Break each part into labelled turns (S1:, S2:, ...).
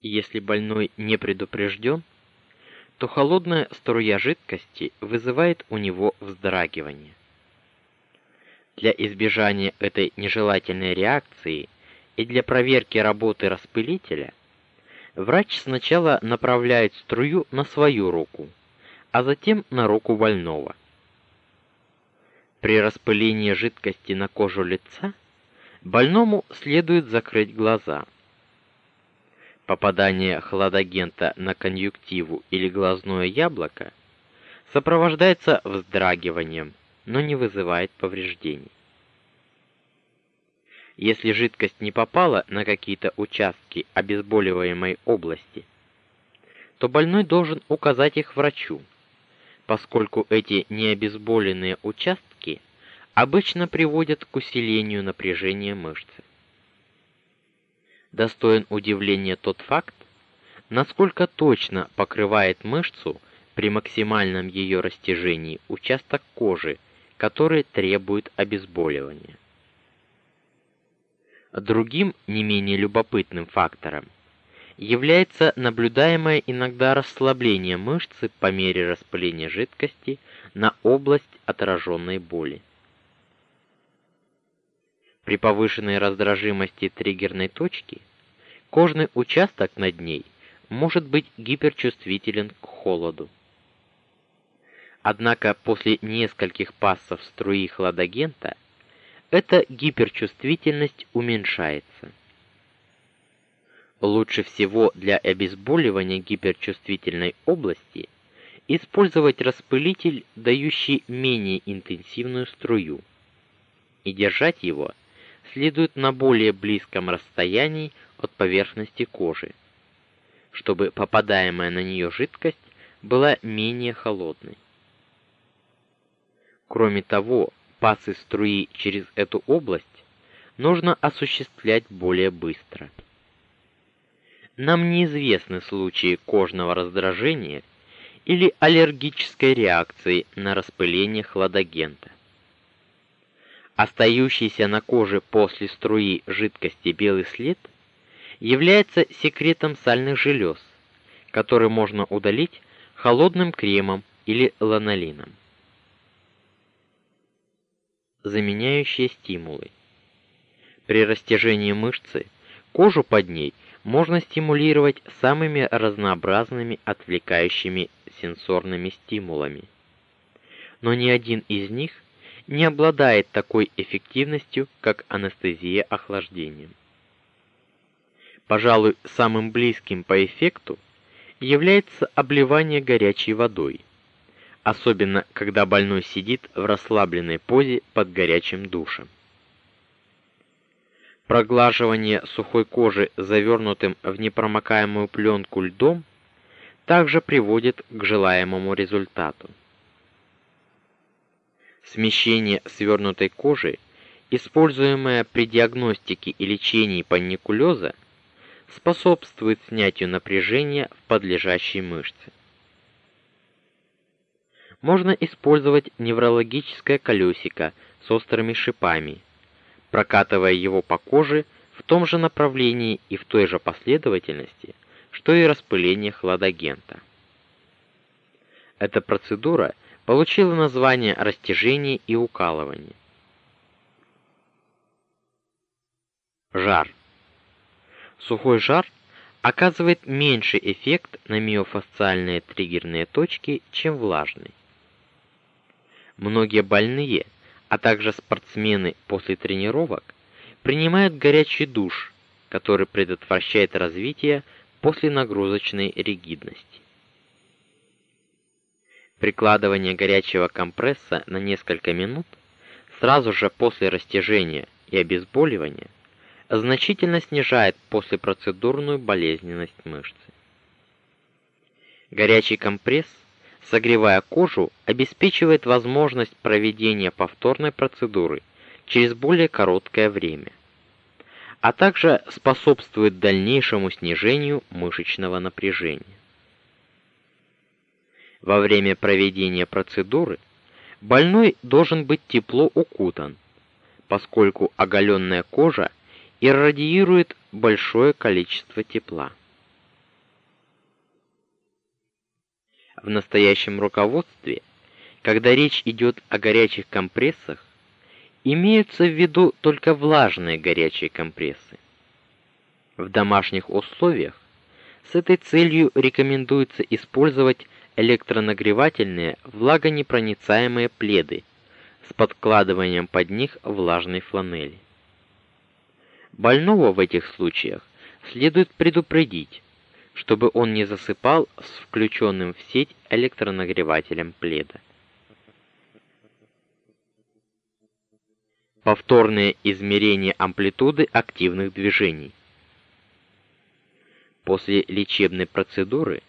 S1: Если больной не предупрежден, то холодная струя жидкости вызывает у него вздрагивание. Для избежания этой нежелательной реакции и для проверки работы распылителя врач сначала направляет струю на свою руку, а затем на руку больного. При распылении жидкости на кожу лица больному следует закрыть глаза. Попадание хладагента на конъюнктиву или глазное яблоко сопровождается вздрагиванием, но не вызывает повреждений. Если жидкость не попала на какие-то участки обезболиваемой области, то больной должен указать их врачу, поскольку эти необезболенные участки обычно приводят к усилению напряжения мышцы. Достоин удивления тот факт, насколько точно покрывает мышцу при максимальном ее растяжении участок кожи, который требует обезболивания. Другим не менее любопытным фактором является наблюдаемое иногда расслабление мышцы по мере распыления жидкости на область отраженной боли. При повышенной раздражимости триггерной точки кожный участок над ней может быть гиперчувствителен к холоду. Однако после нескольких пассов струи хладагента эта гиперчувствительность уменьшается. Лучше всего для обезболивания гиперчувствительной области использовать распылитель, дающий менее интенсивную струю, и держать его следует на более близком расстоянии от поверхности кожи, чтобы попадаемая на нее жидкость была менее холодной. Кроме того, пасы струи через эту область нужно осуществлять более быстро. Нам неизвестны случаи кожного раздражения или аллергической реакции на распыление хладагента. Остающийся на коже после струи жидкости белый след является секретом сальных желез, который можно удалить холодным кремом или ланолином заменяющие стимулы. При растяжении мышцы кожу под ней можно стимулировать самыми разнообразными отвлекающими сенсорными стимулами. Но ни один из них не обладает такой эффективностью, как анестезия охлаждением. Пожалуй, самым близким по эффекту является обливание горячей водой особенно когда больной сидит в расслабленной позе под горячим душем. Проглаживание сухой кожи завернутым в непромокаемую пленку льдом также приводит к желаемому результату. Смещение свернутой кожи, используемое при диагностике и лечении паникулеза, способствует снятию напряжения в подлежащей мышце можно использовать неврологическое колесико с острыми шипами, прокатывая его по коже в том же направлении и в той же последовательности, что и распыление хладагента. Эта процедура получила название растяжение и укалывание. Жар. Сухой жар оказывает меньший эффект на миофасциальные триггерные точки, чем влажный. Многие больные, а также спортсмены после тренировок принимают горячий душ, который предотвращает развитие после нагрузочной ригидности. Прикладывание горячего компресса на несколько минут сразу же после растяжения и обезболивания значительно снижает послепроцедурную болезненность мышцы. Горячий компресс согревая кожу, обеспечивает возможность проведения повторной процедуры через более короткое время, а также способствует дальнейшему снижению мышечного напряжения. Во время проведения процедуры больной должен быть тепло укутан, поскольку оголенная кожа и радиирует большое количество тепла. В настоящем руководстве, когда речь идет о горячих компрессах, имеются в виду только влажные горячие компрессы. В домашних условиях с этой целью рекомендуется использовать электронагревательные влагонепроницаемые пледы с подкладыванием под них влажной фланели. Больного в этих случаях следует предупредить, чтобы он не засыпал с включенным в сеть электронагревателем пледа. Повторное измерение амплитуды активных движений. После лечебной процедуры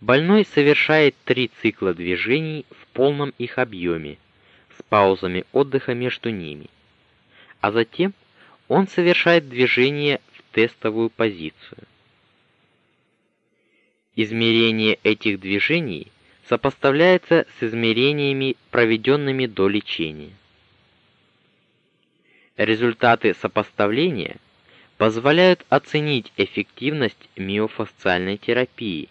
S1: больной совершает три цикла движений в полном их объеме с паузами отдыха между ними. А затем он совершает движение в тестовую позицию. Измерение этих движений сопоставляется с измерениями, проведенными до лечения. Результаты сопоставления позволяют оценить эффективность миофасциальной терапии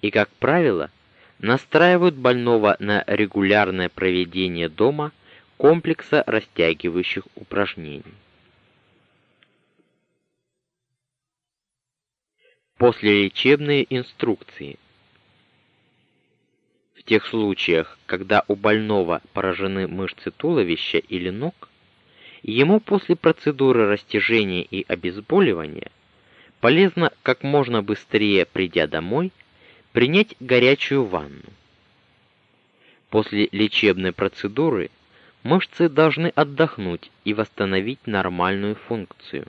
S1: и, как правило, настраивают больного на регулярное проведение дома комплекса растягивающих упражнений. Послелечебные инструкции. В тех случаях, когда у больного поражены мышцы туловища или ног, ему после процедуры растяжения и обезболивания полезно как можно быстрее, придя домой, принять горячую ванну. После лечебной процедуры мышцы должны отдохнуть и восстановить нормальную функцию.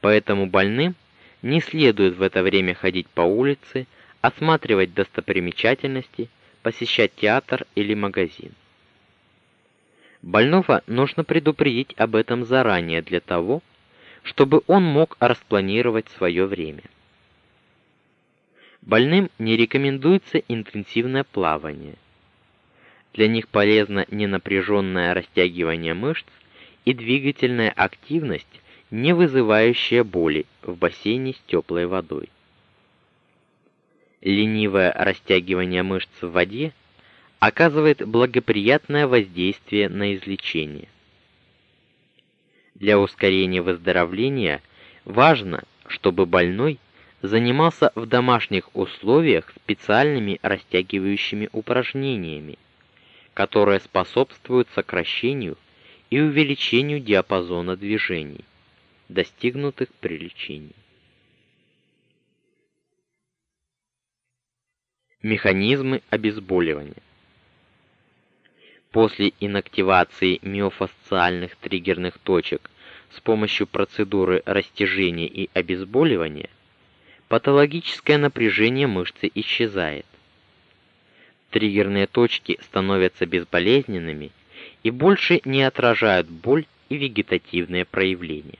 S1: Поэтому больным не следует в это время ходить по улице, осматривать достопримечательности, посещать театр или магазин. Больного нужно предупредить об этом заранее для того, чтобы он мог распланировать свое время. Больным не рекомендуется интенсивное плавание. Для них полезно ненапряженное растягивание мышц и двигательная активность не вызывающая боли в бассейне с теплой водой. Ленивое растягивание мышц в воде оказывает благоприятное воздействие на излечение. Для ускорения выздоровления важно, чтобы больной занимался в домашних условиях специальными растягивающими упражнениями, которые способствуют сокращению и увеличению диапазона движений достигнутых при лечении. Механизмы обезболивания. После инактивации миофасциальных триггерных точек с помощью процедуры растяжения и обезболивания патологическое напряжение мышцы исчезает. Триггерные точки становятся безболезненными и больше не отражают боль и вегетативные проявления.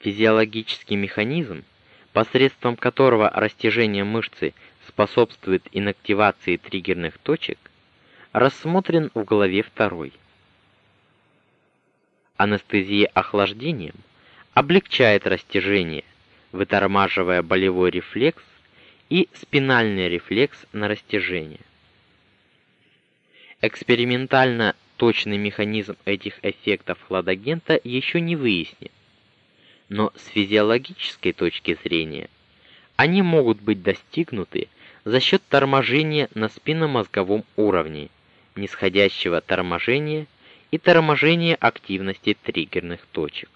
S1: Физиологический механизм, посредством которого растяжение мышцы способствует инактивации триггерных точек, рассмотрен в главе 2. Анестезия охлаждением облегчает растяжение, вытормаживая болевой рефлекс и спинальный рефлекс на растяжение. Экспериментально точный механизм этих эффектов хладагента еще не выяснен но с физиологической точки зрения они могут быть достигнуты за счет торможения на спинномозговом уровне, нисходящего торможения и торможения активности триггерных точек.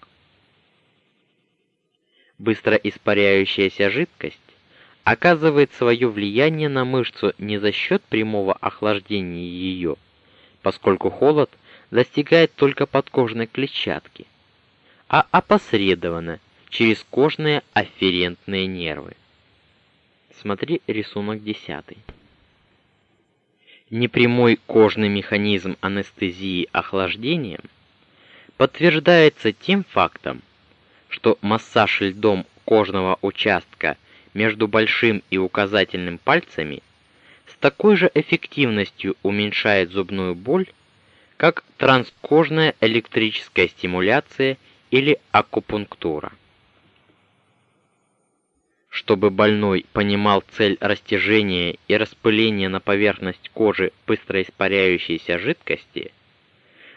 S1: Быстро испаряющаяся жидкость оказывает свое влияние на мышцу не за счет прямого охлаждения ее, поскольку холод достигает только подкожной клетчатки, а опосредованно через кожные афферентные нервы. Смотри рисунок 10. Непрямой кожный механизм анестезии охлаждением подтверждается тем фактом, что массаж льдом кожного участка между большим и указательным пальцами с такой же эффективностью уменьшает зубную боль, как транскожная электрическая стимуляция или акупунктура. Что чтобы больной понимал цель растяжения и распыления на поверхность кожи быстро испаряющейся жидкости,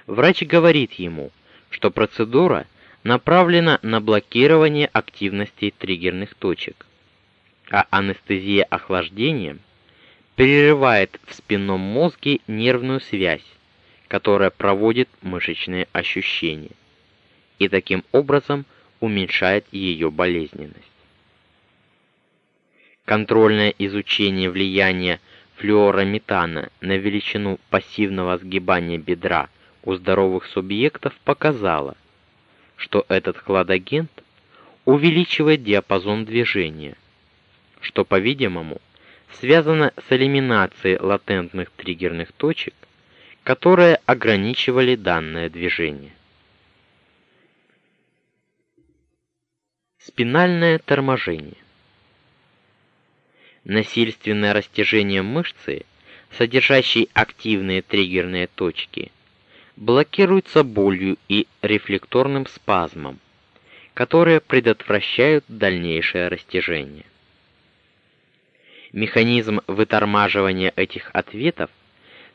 S1: врач говорит ему, что процедура направлена на блокирование активности триггерных точек, а анестезия охлаждением перерывает в спинном мозге нервную связь, которая проводит мышечные ощущения, и таким образом уменьшает ее болезненность. Контрольное изучение влияния флюорометана на величину пассивного сгибания бедра у здоровых субъектов показало, что этот хладагент увеличивает диапазон движения, что, по-видимому, связано с элиминацией латентных триггерных точек, которые ограничивали данное движение. Спинальное торможение насильственное растяжение мышцы, содержащей активные триггерные точки, блокируется болью и рефлекторным спазмом, которые предотвращают дальнейшее растяжение. Механизм вытормаживания этих ответов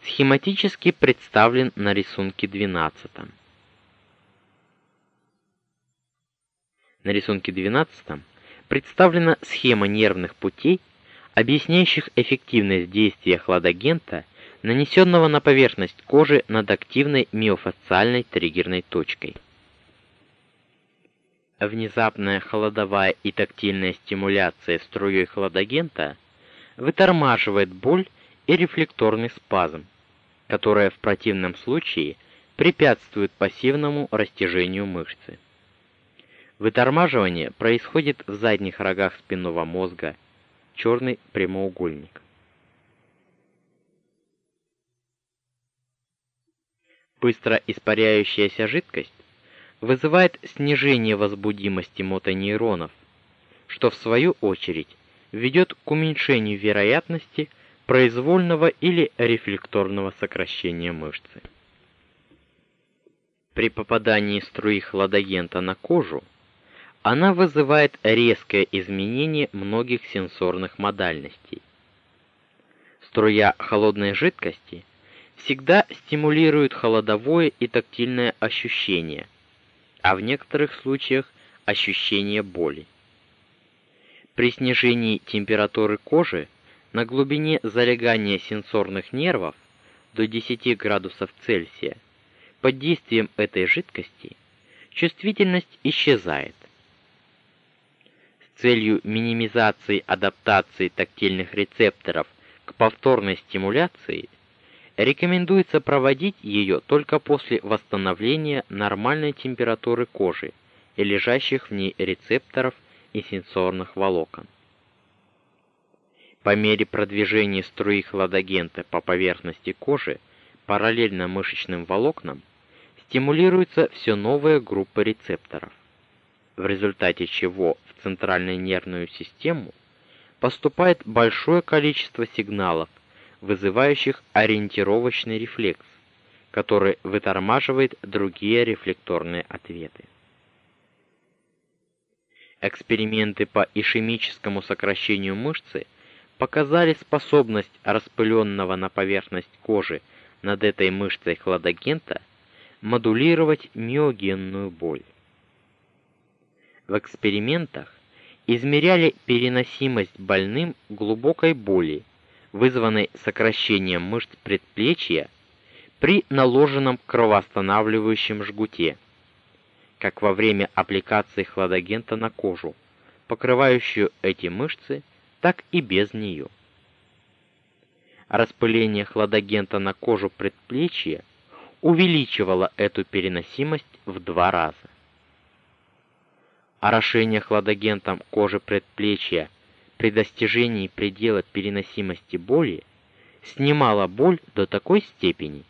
S1: схематически представлен на рисунке 12. На рисунке 12 представлена схема нервных путей объясняющих эффективность действия хладагента, нанесенного на поверхность кожи над активной миофасциальной триггерной точкой. Внезапная холодовая и тактильная стимуляция струей хладагента вытормаживает боль и рефлекторный спазм, которые в противном случае препятствуют пассивному растяжению мышцы. Вытормаживание происходит в задних рогах спинного мозга, черный прямоугольник. Быстро испаряющаяся жидкость вызывает снижение возбудимости мотонейронов, что в свою очередь ведет к уменьшению вероятности произвольного или рефлекторного сокращения мышцы. При попадании струи хладагента на кожу она вызывает резкое изменение многих сенсорных модальностей. Струя холодной жидкости всегда стимулирует холодовое и тактильное ощущение, а в некоторых случаях ощущение боли. При снижении температуры кожи на глубине залегания сенсорных нервов до 10 градусов Цельсия под действием этой жидкости чувствительность исчезает целью минимизации адаптации тактильных рецепторов к повторной стимуляции рекомендуется проводить ее только после восстановления нормальной температуры кожи и лежащих в ней рецепторов и сенсорных волокон. По мере продвижения струи хладагента по поверхности кожи параллельно мышечным волокнам стимулируется все новая группа рецепторов в результате чего центральную нервную систему поступает большое количество сигналов, вызывающих ориентировочный рефлекс, который вытормаживает другие рефлекторные ответы. Эксперименты по ишемическому сокращению мышцы показали способность распыленного на поверхность кожи над этой мышцей хладагента модулировать миогенную боль. В экспериментах измеряли переносимость больным глубокой боли, вызванной сокращением мышц предплечья при наложенном кровоостанавливающем жгуте, как во время аппликации хладагента на кожу, покрывающую эти мышцы, так и без нее. Распыление хладагента на кожу предплечья увеличивало эту переносимость в два раза. Орошение хладагентом кожи предплечья при достижении предела переносимости боли снимало боль до такой степени,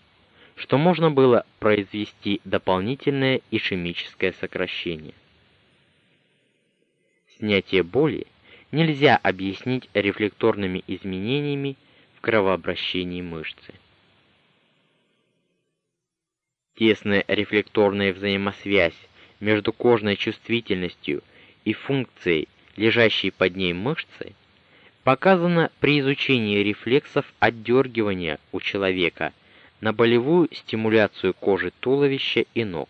S1: что можно было произвести дополнительное ишемическое сокращение. Снятие боли нельзя объяснить рефлекторными изменениями в кровообращении мышцы. Тесная рефлекторная взаимосвязь между кожной чувствительностью и функцией лежащей под ней мышцы, показано при изучении рефлексов отдергивания у человека на болевую стимуляцию кожи туловища и ног.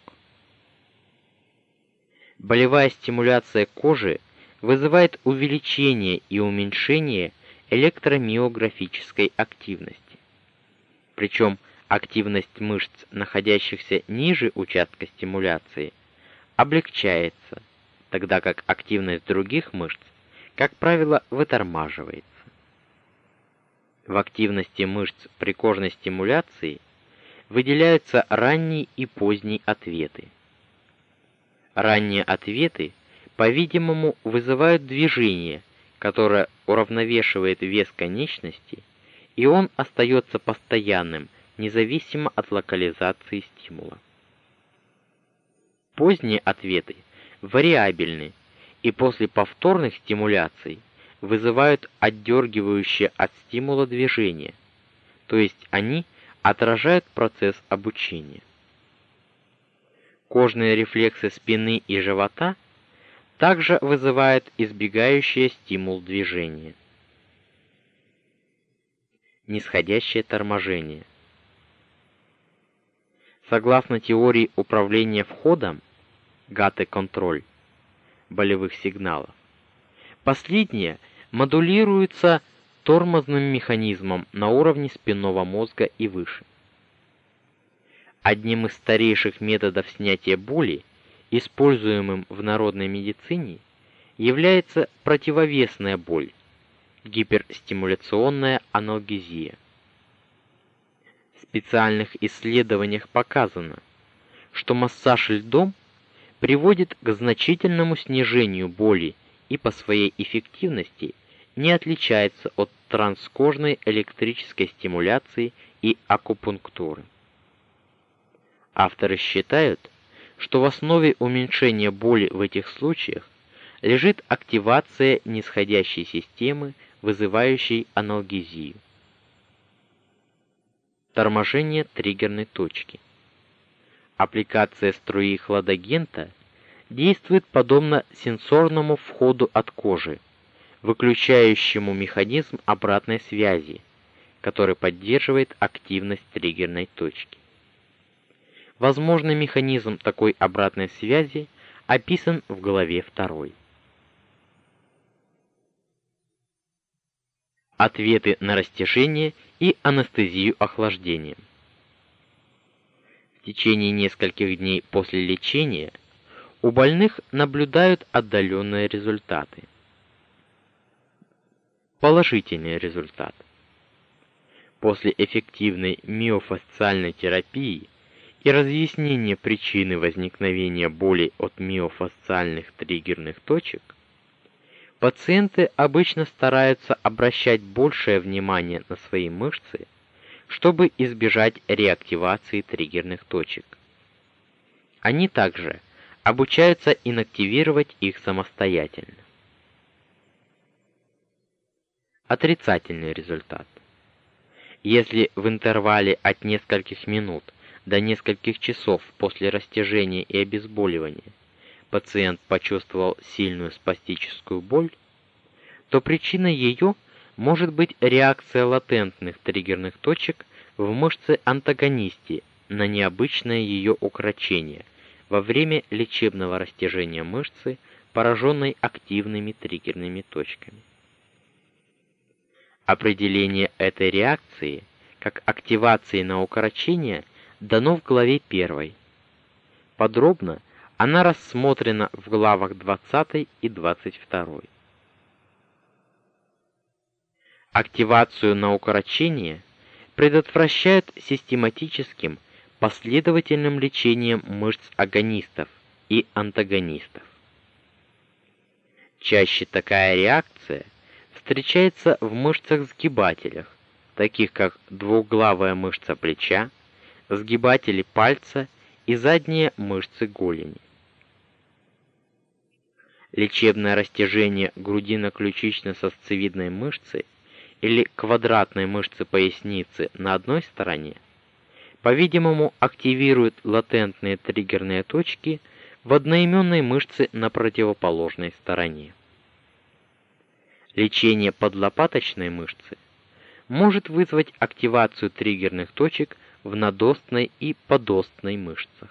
S1: Болевая стимуляция кожи вызывает увеличение и уменьшение электромиографической активности. Причем активность мышц, находящихся ниже участка стимуляции, облегчается, тогда как активность других мышц, как правило, вытормаживается. В активности мышц при кожной стимуляции выделяются ранний и поздний ответы. Ранние ответы, по-видимому, вызывают движение, которое уравновешивает вес конечности, и он остается постоянным, независимо от локализации стимула. Поздние ответы вариабельны и после повторных стимуляций вызывают отдергивающее от стимула движение, то есть они отражают процесс обучения. Кожные рефлексы спины и живота также вызывают избегающее стимул движения. Нисходящее торможение. Согласно теории управления входом, гате-контроль болевых сигналов, последние модулируются тормозным механизмом на уровне спинного мозга и выше. Одним из старейших методов снятия боли, используемым в народной медицине, является противовесная боль гиперстимуляционная анальгезия. В специальных исследованиях показано, что массаж льдом приводит к значительному снижению боли и по своей эффективности не отличается от транскожной электрической стимуляции и акупунктуры. Авторы считают, что в основе уменьшения боли в этих случаях лежит активация нисходящей системы, вызывающей анальгезию. Торможение триггерной точки. Аппликация струи хладагента действует подобно сенсорному входу от кожи, выключающему механизм обратной связи, который поддерживает активность триггерной точки. Возможный механизм такой обратной связи описан в главе 2. Ответы на растяжение и анестезию охлаждением. В течение нескольких дней после лечения у больных наблюдают отдаленные результаты. Положительный результат. После эффективной миофасциальной терапии и разъяснение причины возникновения боли от миофасциальных триггерных точек, пациенты обычно стараются обращать большее внимание на свои мышцы, чтобы избежать реактивации триггерных точек. Они также обучаются инактивировать их самостоятельно. Отрицательный результат. Если в интервале от нескольких минут до нескольких часов после растяжения и обезболивания пациент почувствовал сильную спастическую боль, то причиной ее может быть реакция латентных триггерных точек в мышце антагонисте на необычное ее укорочение во время лечебного растяжения мышцы, пораженной активными триггерными точками. Определение этой реакции как активации на укорочение дано в главе 1. Подробно она рассмотрена в главах 20 и 22. Активацию на укорочение предотвращают систематическим последовательным лечением мышц агонистов и антагонистов. Чаще такая реакция – встречается в мышцах-сгибателях, таких как двуглавая мышца плеча, сгибатели пальца и задние мышцы голени. Лечебное растяжение грудино-ключично-сосцевидной мышцы или квадратной мышцы поясницы на одной стороне, по-видимому, активирует латентные триггерные точки в одноименной мышце на противоположной стороне. лечение подлопаточной мышцы может вызвать активацию триггерных точек в надостной и подостной мышцах.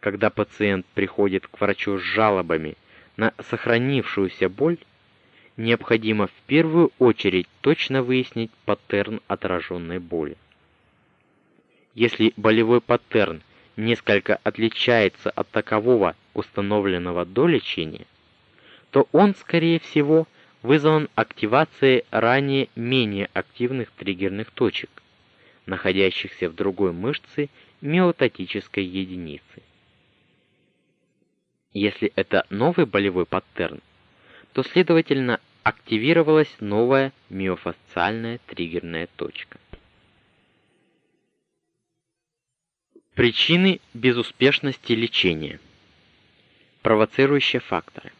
S1: Когда пациент приходит к врачу с жалобами на сохранившуюся боль, необходимо в первую очередь точно выяснить паттерн отраженной боли. Если болевой паттерн несколько отличается от такового, установленного до лечения, то он, скорее всего, вызван активацией ранее менее активных триггерных точек, находящихся в другой мышце миотатической единицы. Если это новый болевой паттерн, то следовательно активировалась новая миофасциальная триггерная точка. Причины безуспешности лечения. Провоцирующие факторы.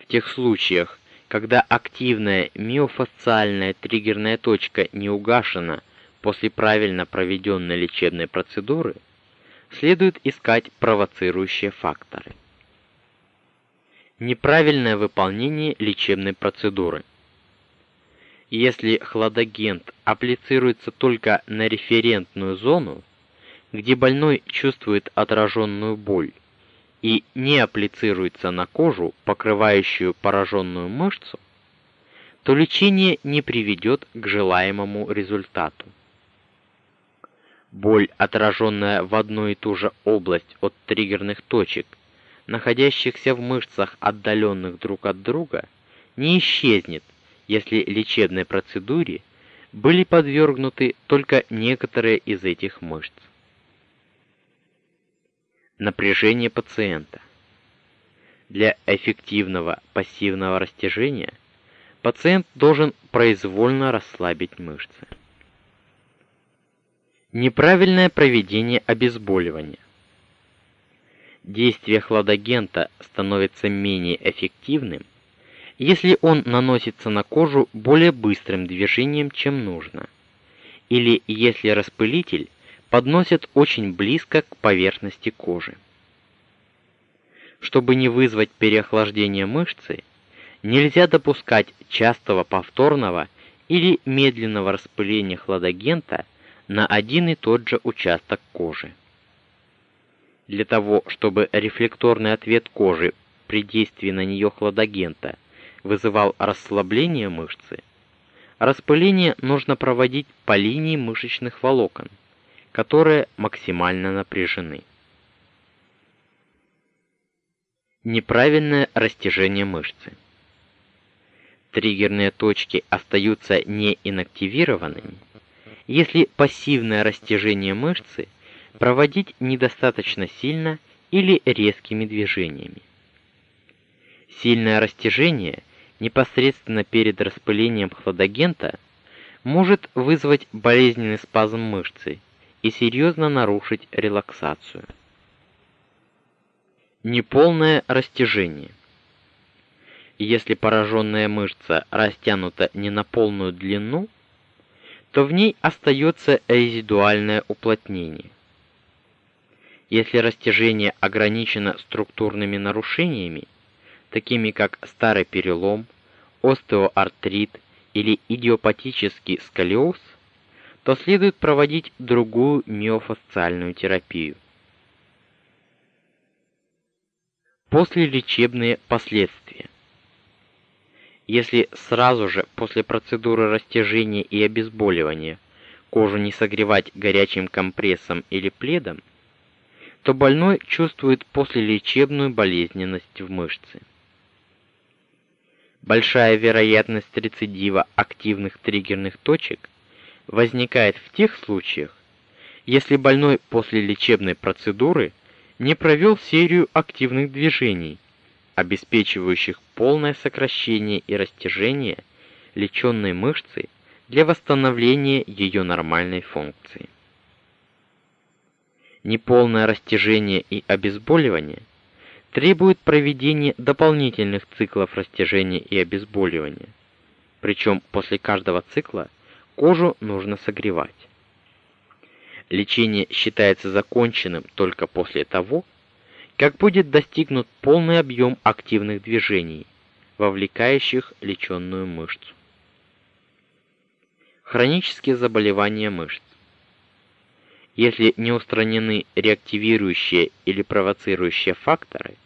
S1: В тех случаях, когда активная миофасциальная триггерная точка не угашена после правильно проведенной лечебной процедуры, следует искать провоцирующие факторы. Неправильное выполнение лечебной процедуры. Если хладагент апплицируется только на референтную зону, где больной чувствует отраженную боль, и не апплицируется на кожу, покрывающую пораженную мышцу, то лечение не приведет к желаемому результату. Боль, отраженная в одну и ту же область от триггерных точек, находящихся в мышцах, отдаленных друг от друга, не исчезнет, если лечебной процедуре были подвергнуты только некоторые из этих мышц. Напряжение пациента. Для эффективного пассивного растяжения пациент должен произвольно расслабить мышцы. Неправильное проведение обезболивания. Действие хладагента становится менее эффективным, если он наносится на кожу более быстрым движением, чем нужно, или если распылитель подносят очень близко к поверхности кожи. Чтобы не вызвать переохлаждение мышцы, нельзя допускать частого повторного или медленного распыления хладагента на один и тот же участок кожи. Для того, чтобы рефлекторный ответ кожи при действии на нее хладагента вызывал расслабление мышцы, распыление нужно проводить по линии мышечных волокон, которые максимально напряжены. Неправильное растяжение мышцы. Триггерные точки остаются не инактивированными, если пассивное растяжение мышцы проводить недостаточно сильно или резкими движениями. Сильное растяжение непосредственно перед распылением хладагента может вызвать болезненный спазм мышцы и серьезно нарушить релаксацию. Неполное растяжение. Если пораженная мышца растянута не на полную длину, то в ней остается резидуальное уплотнение. Если растяжение ограничено структурными нарушениями, такими как старый перелом, остеоартрит или идиопатический сколиоз, то следует проводить другую миофасциальную терапию. Послелечебные последствия. Если сразу же после процедуры растяжения и обезболивания кожу не согревать горячим компрессом или пледом, то больной чувствует послелечебную болезненность в мышце. Большая вероятность рецидива активных триггерных точек возникает в тех случаях, если больной после лечебной процедуры не провел серию активных движений, обеспечивающих полное сокращение и растяжение лечённой мышцы для восстановления ее нормальной функции. Неполное растяжение и обезболивание требует проведения дополнительных циклов растяжения и обезболивания. Причем после каждого цикла кожу нужно согревать. Лечение считается законченным только после того, как будет достигнут полный объем активных движений, вовлекающих лечённую мышцу. Хронические заболевания мышц. Если не устранены реактивирующие или провоцирующие факторы,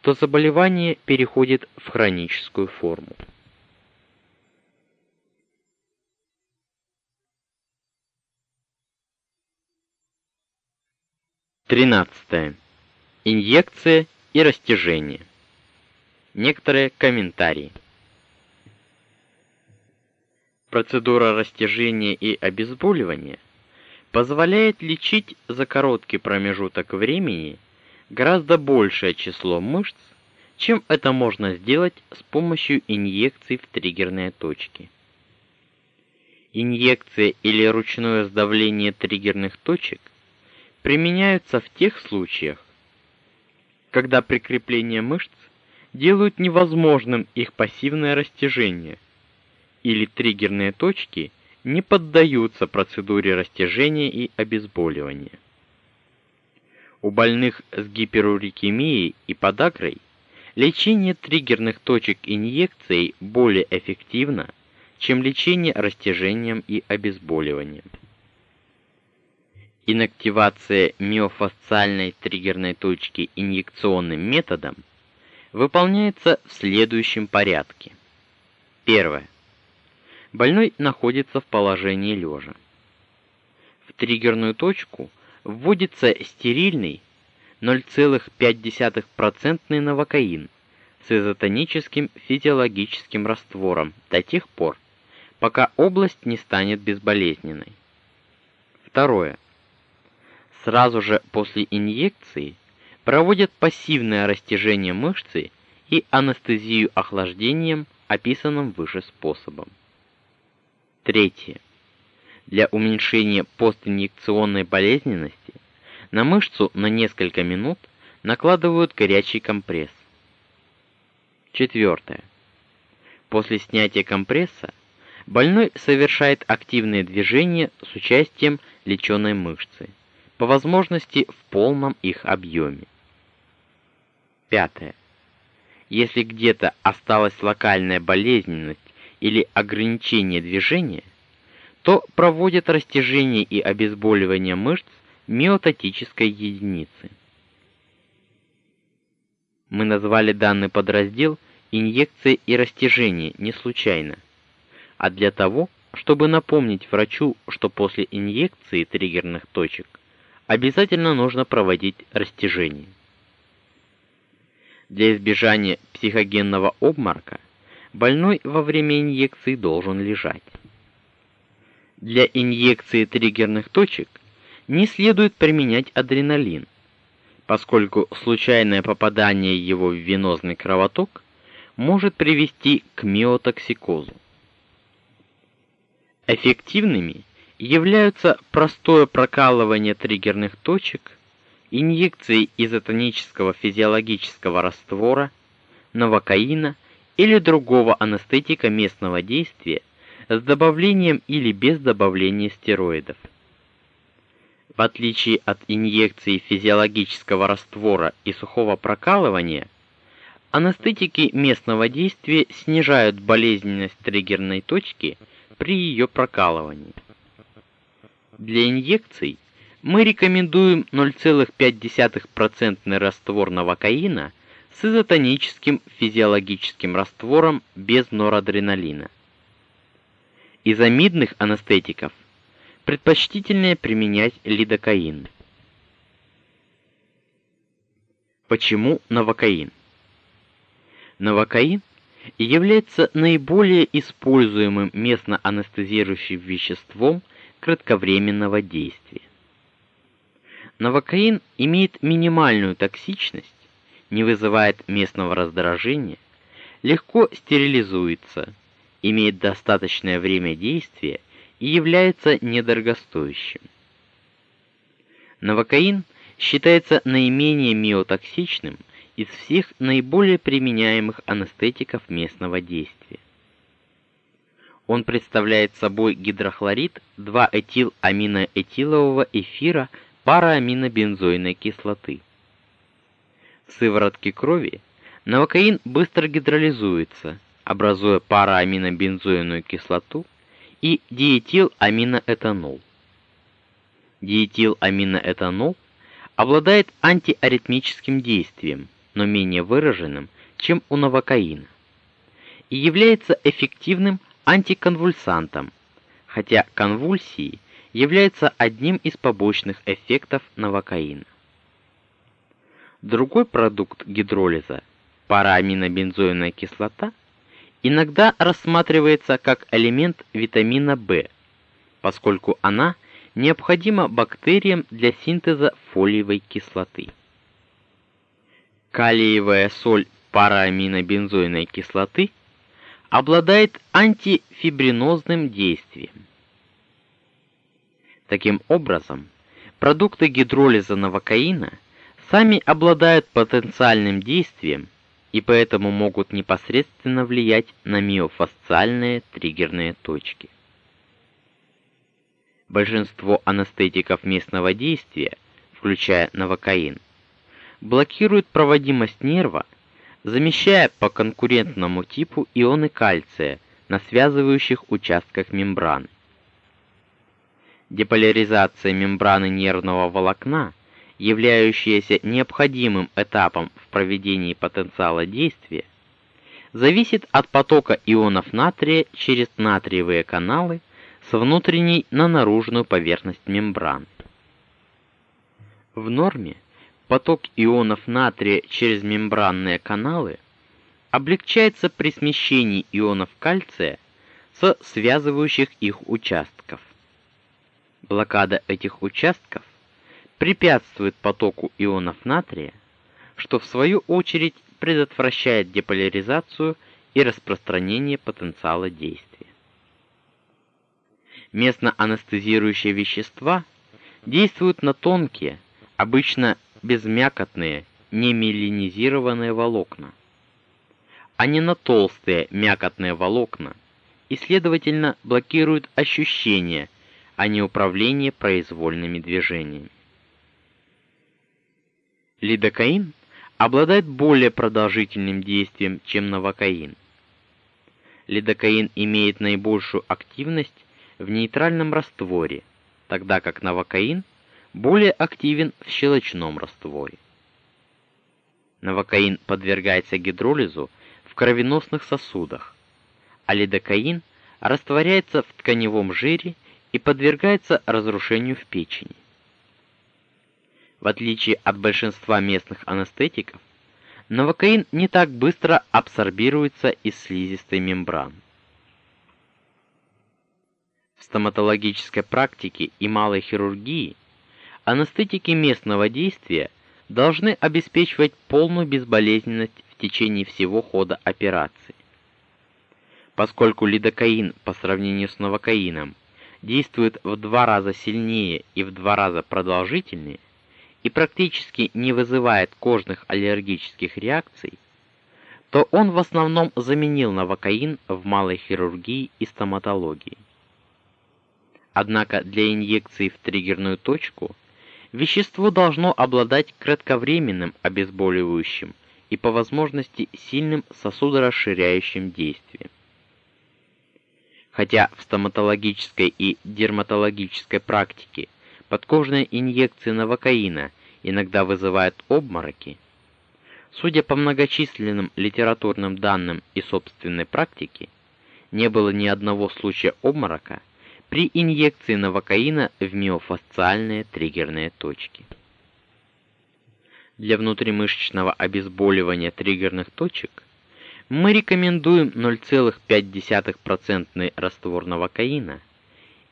S1: то заболевание переходит в хроническую форму. Тринадцатое. Инъекция и растяжение. Некоторые комментарии. Процедура растяжения и обезболивания позволяет лечить за короткий промежуток времени гораздо большее число мышц, чем это можно сделать с помощью инъекций в триггерные точки. Инъекция или ручное сдавление триггерных точек применяются в тех случаях, когда прикрепление мышц делают невозможным их пассивное растяжение – или триггерные точки не поддаются процедуре растяжения и обезболивания. У больных с гиперурикемией и подагрой лечение триггерных точек инъекцией более эффективно, чем лечение растяжением и обезболиванием. Инактивация миофасциальной триггерной точки инъекционным методом выполняется в следующем порядке. Первое больной находится в положении лежа. В триггерную точку вводится стерильный 0,5% новокаин с изотоническим физиологическим раствором до тех пор, пока область не станет безболезненной. Второе. Сразу же после инъекции проводят пассивное растяжение мышцы и анестезию охлаждением, описанным выше способом. Третье. Для уменьшения постинъекционной болезненности на мышцу на несколько минут накладывают горячий компресс. Четвертое. После снятия компресса больной совершает активные движения с участием лечёной мышцы, по возможности в полном их объеме. Пятое. Если где-то осталась локальная болезненность или ограничение движения, то проводят растяжение и обезболивание мышц миотатической единицы. Мы назвали данный подраздел инъекция и растяжение не случайно, а для того, чтобы напомнить врачу, что после инъекции триггерных точек обязательно нужно проводить растяжение. Для избежания психогенного обморока больной во время инъекции должен лежать. Для инъекции триггерных точек не следует применять адреналин, поскольку случайное попадание его в венозный кровоток может привести к миотоксикозу. Эффективными являются простое прокалывание триггерных точек, инъекции изотонического физиологического раствора, новокаина или другого анестетика местного действия с добавлением или без добавления стероидов. В отличие от инъекции физиологического раствора и сухого прокалывания, анестетики местного действия снижают болезненность триггерной точки при ее прокалывании. Для инъекций мы рекомендуем 0,5% раствор новокаина с изотоническим физиологическим раствором без норадреналина. Из амидных анестетиков предпочтительнее применять лидокаин. Почему новокаин? Новокаин является наиболее используемым местно анестезирующим веществом кратковременного действия. Новокаин имеет минимальную токсичность не вызывает местного раздражения, легко стерилизуется, имеет достаточное время действия и является недорогостоящим. Новокаин считается наименее миотоксичным из всех наиболее применяемых анестетиков местного действия. Он представляет собой гидрохлорид 2-этиламиноэтилового эфира парааминобензойной кислоты В сыворотке крови новокаин быстро гидролизуется, образуя парааминобензоиновую кислоту и диэтиламиноэтанол. Диэтиламиноэтанол обладает антиаритмическим действием, но менее выраженным, чем у новокаина, и является эффективным антиконвульсантом, хотя конвульсии являются одним из побочных эффектов новокаина. Другой продукт гидролиза, парааминобензоиновая кислота, иногда рассматривается как элемент витамина В, поскольку она необходима бактериям для синтеза фолиевой кислоты. Калиевая соль парааминобензоиновой кислоты обладает антифибринозным действием. Таким образом, продукты гидролиза новокаина сами обладают потенциальным действием и поэтому могут непосредственно влиять на миофасциальные триггерные точки. Большинство анестетиков местного действия, включая новокаин, блокируют проводимость нерва, замещая по конкурентному типу ионы кальция на связывающих участках мембраны. Деполяризация мембраны нервного волокна, являющаяся необходимым этапом в проведении потенциала действия, зависит от потока ионов натрия через натриевые каналы с внутренней на наружную поверхность мембран. В норме поток ионов натрия через мембранные каналы облегчается при смещении ионов кальция со связывающих их участков. Блокада этих участков препятствует потоку ионов натрия, что в свою очередь предотвращает деполяризацию и распространение потенциала действия. Местно анестезирующие вещества действуют на тонкие, обычно безмякотные, немеланизированные волокна, а не на толстые мякотные волокна, и следовательно блокируют ощущение а не управление произвольными движениями. Лидокаин обладает более продолжительным действием, чем новокаин. Лидокаин имеет наибольшую активность в нейтральном растворе, тогда как новокаин более активен в щелочном растворе. Новокаин подвергается гидролизу в кровеносных сосудах, а лидокаин растворяется в тканевом жире и подвергается разрушению в печени. В отличие от большинства местных анестетиков, новокаин не так быстро абсорбируется из слизистой мембраны. В стоматологической практике и малой хирургии анестетики местного действия должны обеспечивать полную безболезненность в течение всего хода операции. Поскольку лидокаин по сравнению с новокаином действует в два раза сильнее и в два раза продолжительнее и практически не вызывает кожных аллергических реакций, то он в основном заменил новокаин в малой хирургии и стоматологии. Однако для инъекции в триггерную точку вещество должно обладать кратковременным обезболивающим и по возможности сильным сосудорасширяющим действием. Хотя в стоматологической и дерматологической практике подкожные инъекции новокаина иногда вызывают обмороки, судя по многочисленным литературным данным и собственной практике, не было ни одного случая обморока при инъекции новокаина в миофасциальные триггерные точки. Для внутримышечного обезболивания триггерных точек мы рекомендуем 0,5% раствор новокаина,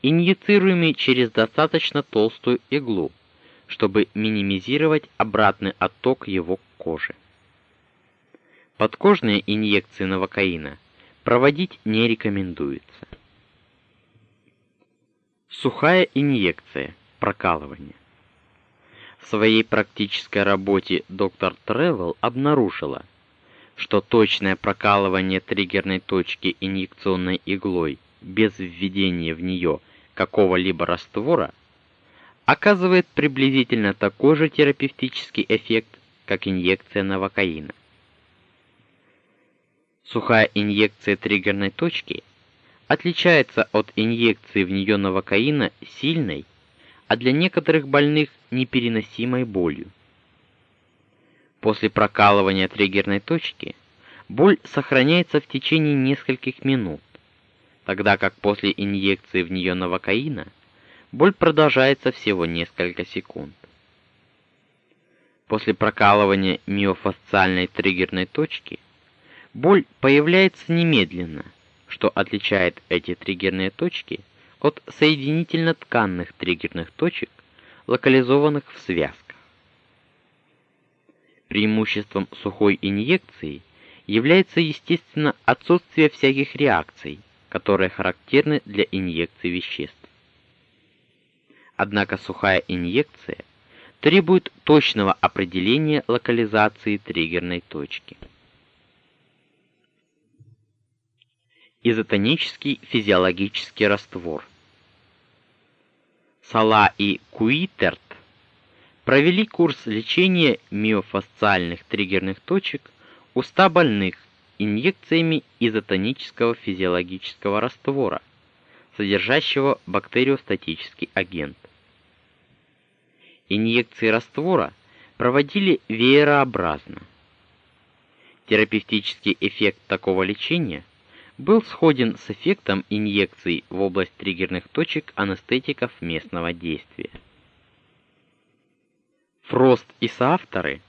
S1: инъецируемый через достаточно толстую иглу, чтобы минимизировать обратный отток его к коже. Подкожные инъекции новокаина проводить не рекомендуется. Сухая инъекция, прокалывание. В своей практической работе доктор Тревел обнаружила, что точное прокалывание триггерной точки инъекционной иглой без введения в нее какого-либо раствора оказывает приблизительно такой же терапевтический эффект, как инъекция новокаина. Сухая инъекция триггерной точки отличается от инъекции в нее новокаина сильной, а для некоторых больных непереносимой болью. После прокалывания триггерной точки боль сохраняется в течение нескольких минут, тогда как после инъекции в нее новокаина боль продолжается всего несколько секунд. После прокалывания миофасциальной триггерной точки боль появляется немедленно, что отличает эти триггерные точки от соединительно-тканных триггерных точек, локализованных в связках. Преимуществом сухой инъекции является естественно отсутствие всяких реакций, которые характерны для инъекции веществ. Однако сухая инъекция требует точного определения локализации триггерной точки. Изотонический физиологический раствор. Сала и Куитерт провели курс лечения миофасциальных триггерных точек у 100 больных инъекциями изотонического физиологического раствора, содержащего бактериостатический агент. Инъекции раствора проводили веерообразно. Терапевтический эффект такого лечения был сходен с эффектом инъекций в область триггерных точек анестетиков местного действия. Фрост и соавторы,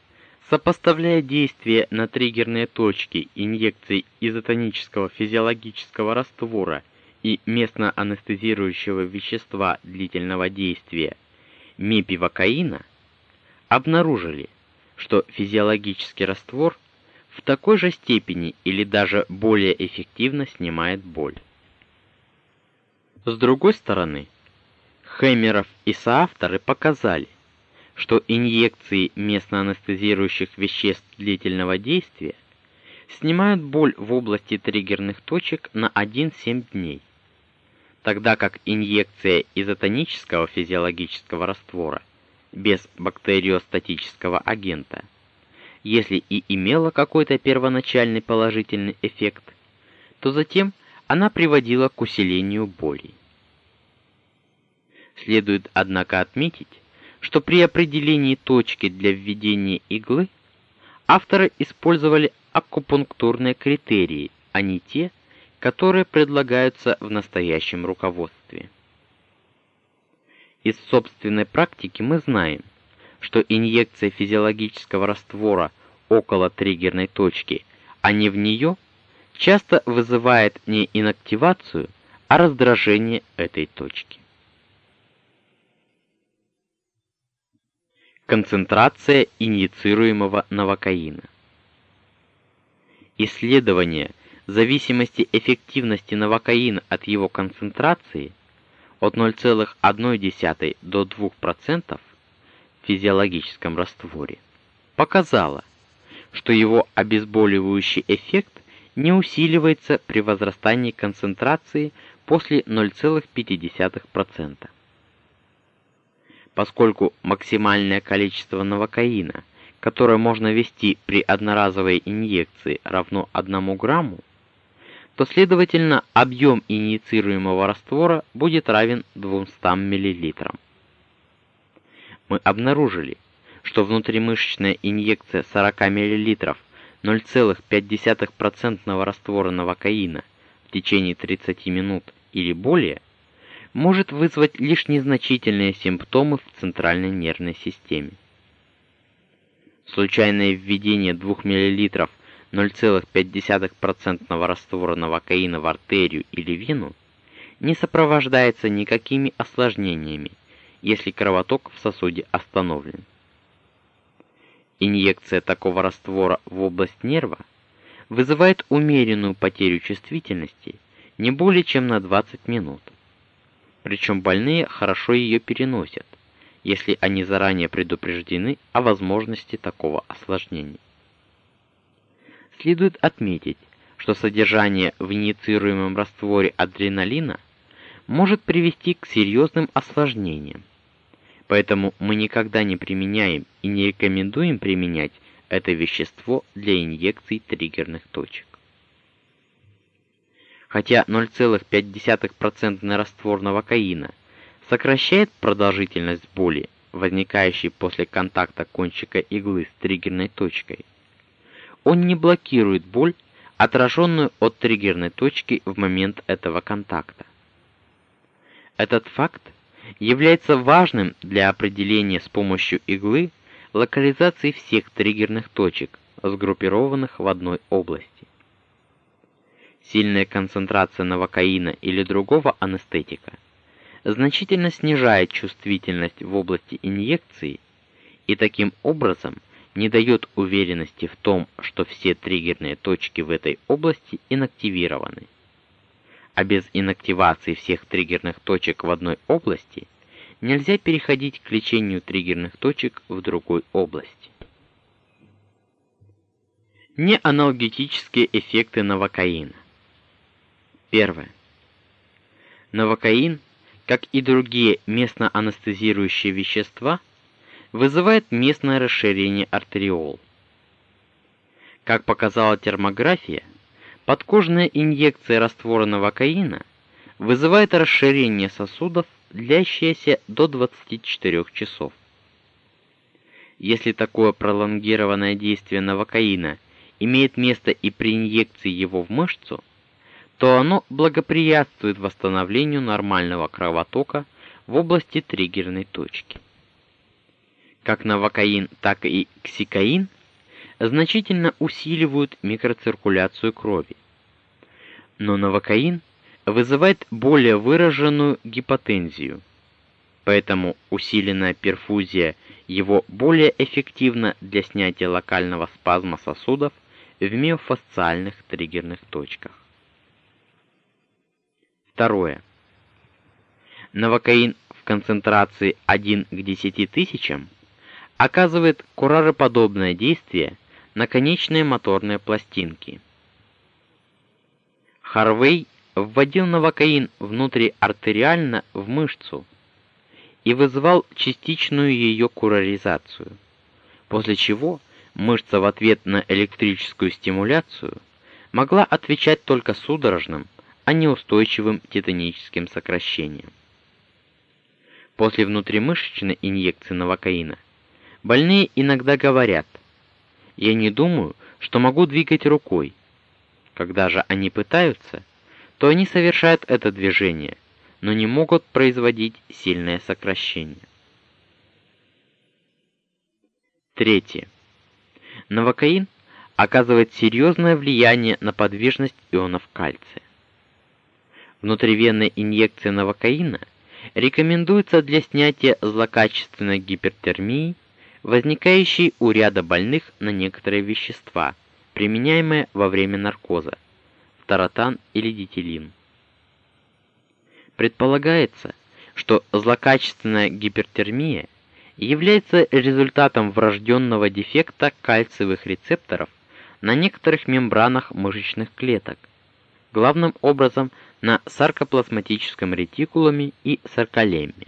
S1: сопоставляя действие на триггерные точки инъекций изотонического физиологического раствора и местно анестезирующего вещества длительного действия мепивакаина обнаружили, что физиологический раствор в такой же степени или даже более эффективно снимает боль. С другой стороны, Хемеров и соавторы показали, что инъекции местно анестезирующих веществ длительного действия снимают боль в области триггерных точек на 1-7 дней тогда как инъекция изотонического физиологического раствора без бактериостатического агента, если и имела какой-то первоначальный положительный эффект, то затем она приводила к усилению боли. Следует однако отметить, что при определении точки для введения иглы авторы использовали акупунктурные критерии, а не те, которые предлагаются в настоящем руководстве. Из собственной практики мы знаем, что инъекция физиологического раствора около триггерной точки, а не в нее, часто вызывает не инактивацию, а раздражение этой точки. Концентрация инъецируемого новокаина. Исследования зависимости эффективности новокаина от его концентрации от 0,1 до 2% в физиологическом растворе показала, что его обезболивающий эффект не усиливается при возрастании концентрации после 0,5%. Поскольку максимальное количество новокаина, которое можно ввести при одноразовой инъекции, равно 1 грамму, то, следовательно, объем инициируемого раствора будет равен 200 мл. Мы обнаружили, что внутримышечная инъекция 40 мл 0,5% раствора новокаина в течение 30 минут или более может вызвать лишь незначительные симптомы в центральной нервной системе. Случайное введение 2 мл 0,5% раствора новокаина в артерию или вену не сопровождается никакими осложнениями, если кровоток в сосуде остановлен. Инъекция такого раствора в область нерва вызывает умеренную потерю чувствительности не более чем на 20 минут. Причем больные хорошо ее переносят, если они заранее предупреждены о возможности такого осложнения. Следует отметить, что содержание в инициируемом растворе адреналина может привести к серьезным осложнениям. Поэтому мы никогда не применяем и не рекомендуем применять это вещество для инъекций триггерных точек. Хотя 0,5% раствор новокаина сокращает продолжительность боли, возникающей после контакта кончика иглы с триггерной точкой, он не блокирует боль, отраженную от триггерной точки в момент этого контакта. Этот факт является важным для определения с помощью иглы локализации всех триггерных точек, сгруппированных в одной области. Сильная концентрация новокаина или другого анестетика значительно снижает чувствительность в области инъекции и таким образом не дает уверенности в том, что все триггерные точки в этой области инактивированы. А без инактивации всех триггерных точек в одной области нельзя переходить к лечению триггерных точек в другой области. Неанальгетические эффекты новокаина. Первое. Новокаин, как и другие местно анестезирующие вещества, вызывает местное расширение артериол. Как показала термография, подкожная инъекция раствора новокаина вызывает расширение сосудов, длящееся до 24 часов. Если такое пролонгированное действие новокаина имеет место и при инъекции его в мышцу, то оно благоприятствует восстановлению нормального кровотока в области триггерной точки как новокаин, так и ксикаин, значительно усиливают микроциркуляцию крови. Но новокаин вызывает более выраженную гипотензию. Поэтому усиленная перфузия его более эффективна для снятия локального спазма сосудов в миофасциальных триггерных точках. Второе. Новокаин в концентрации 1 к 10 тысячам оказывает курароподобное действие на конечные моторные пластинки. Харвей вводил новокаин внутриартериально в мышцу и вызывал частичную ее кураризацию, после чего мышца в ответ на электрическую стимуляцию могла отвечать только судорожным, а не устойчивым титаническим сокращением. После внутримышечной инъекции новокаина Больные иногда говорят: "Я не думаю, что могу двигать рукой". Когда же они пытаются, то они совершают это движение, но не могут производить сильное сокращение. Третье. Новокаин оказывает серьезное влияние на подвижность ионов кальция. Внутривенная инъекция новокаина рекомендуется для снятия злокачественной гипертермии возникающий у ряда больных на некоторые вещества, применяемые во время наркоза, таратан или дитилин. Предполагается, что злокачественная гипертермия является результатом врожденного дефекта кальциевых рецепторов на некоторых мембранах мышечных клеток, главным образом на саркоплазматическом ретикулуме и сарколемме.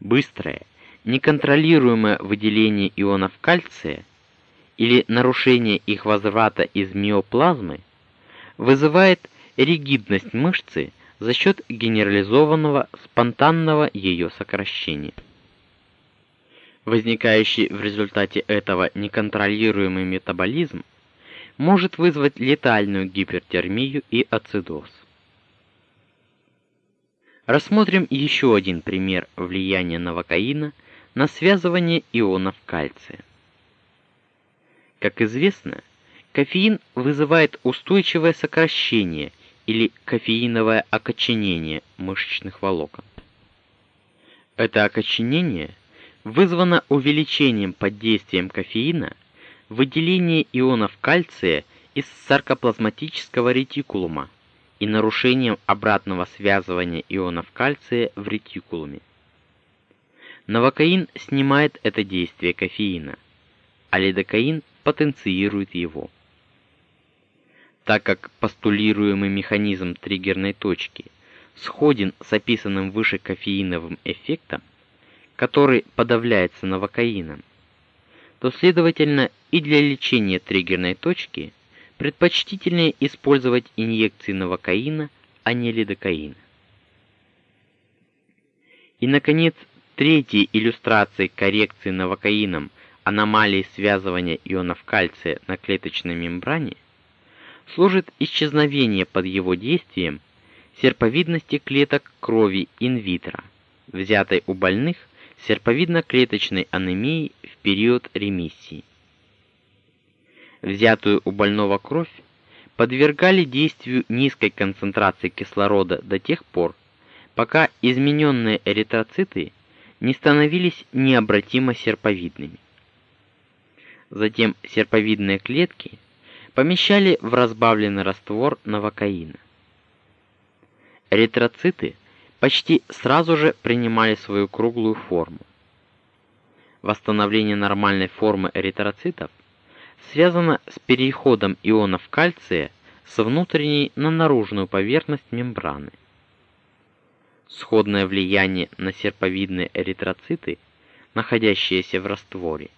S1: Быстрое неконтролируемое выделение ионов кальция или нарушение их возврата из миоплазмы вызывает ригидность мышцы за счет генерализованного спонтанного ее сокращения. Возникающий в результате этого неконтролируемый метаболизм может вызвать летальную гипертермию и ацидоз. Рассмотрим еще один пример влияния новокаина на связывание ионов кальция. Как известно, кофеин вызывает устойчивое сокращение или кофеиновое окоченение мышечных волокон. Это окоченение вызвано увеличением под действием кофеина выделения ионов кальция из саркоплазматического ретикулума и нарушением обратного связывания ионов кальция в ретикулуме. Новокаин снимает это действие кофеина, а лидокаин потенцирует его. Так как постулируемый механизм триггерной точки сходен с описанным выше кофеиновым эффектом, который подавляется новокаином, то, следовательно, и для лечения триггерной точки предпочтительнее использовать инъекции новокаина, а не лидокаина. И наконец, третьей иллюстрацией коррекции новокаином аномалии связывания ионов кальция на клеточной мембране служит исчезновение под его действием серповидности клеток крови инвитро, взятой у больных серповидно-клеточной анемией период ремиссии. Взятую у больного кровь подвергали действию низкой концентрации кислорода до тех пор, пока измененные эритроциты не становились необратимо серповидными. Затем серповидные клетки помещали в разбавленный раствор новокаина. Эритроциты почти сразу же принимали свою круглую форму. Восстановление нормальной формы эритроцитов связано с переходом ионов кальция с внутренней на наружную поверхность мембраны. Сходное влияние на серповидные эритроциты, находящиеся в растворе,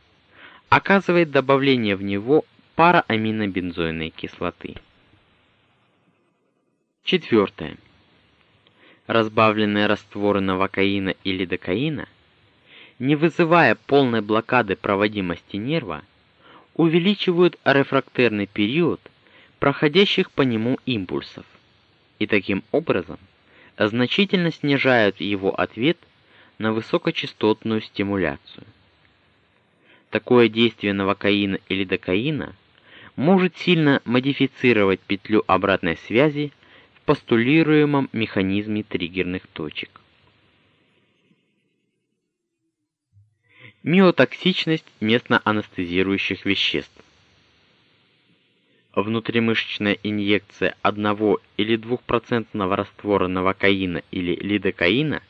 S1: оказывает добавление в него парааминобензойной кислоты. Четвертое разбавленные растворы новокаина или докаина, не вызывая полной блокады проводимости нерва, увеличивают рефрактерный период проходящих по нему импульсов и таким образом значительно снижают его ответ на высокочастотную стимуляцию. Такое действие новокаина или докаина может сильно модифицировать петлю обратной связи постулируемом механизме триггерных точек. Миотоксичность местно-анестезирующих веществ. Внутримышечная инъекция 1 или 2% раствора новокаина или лидокаина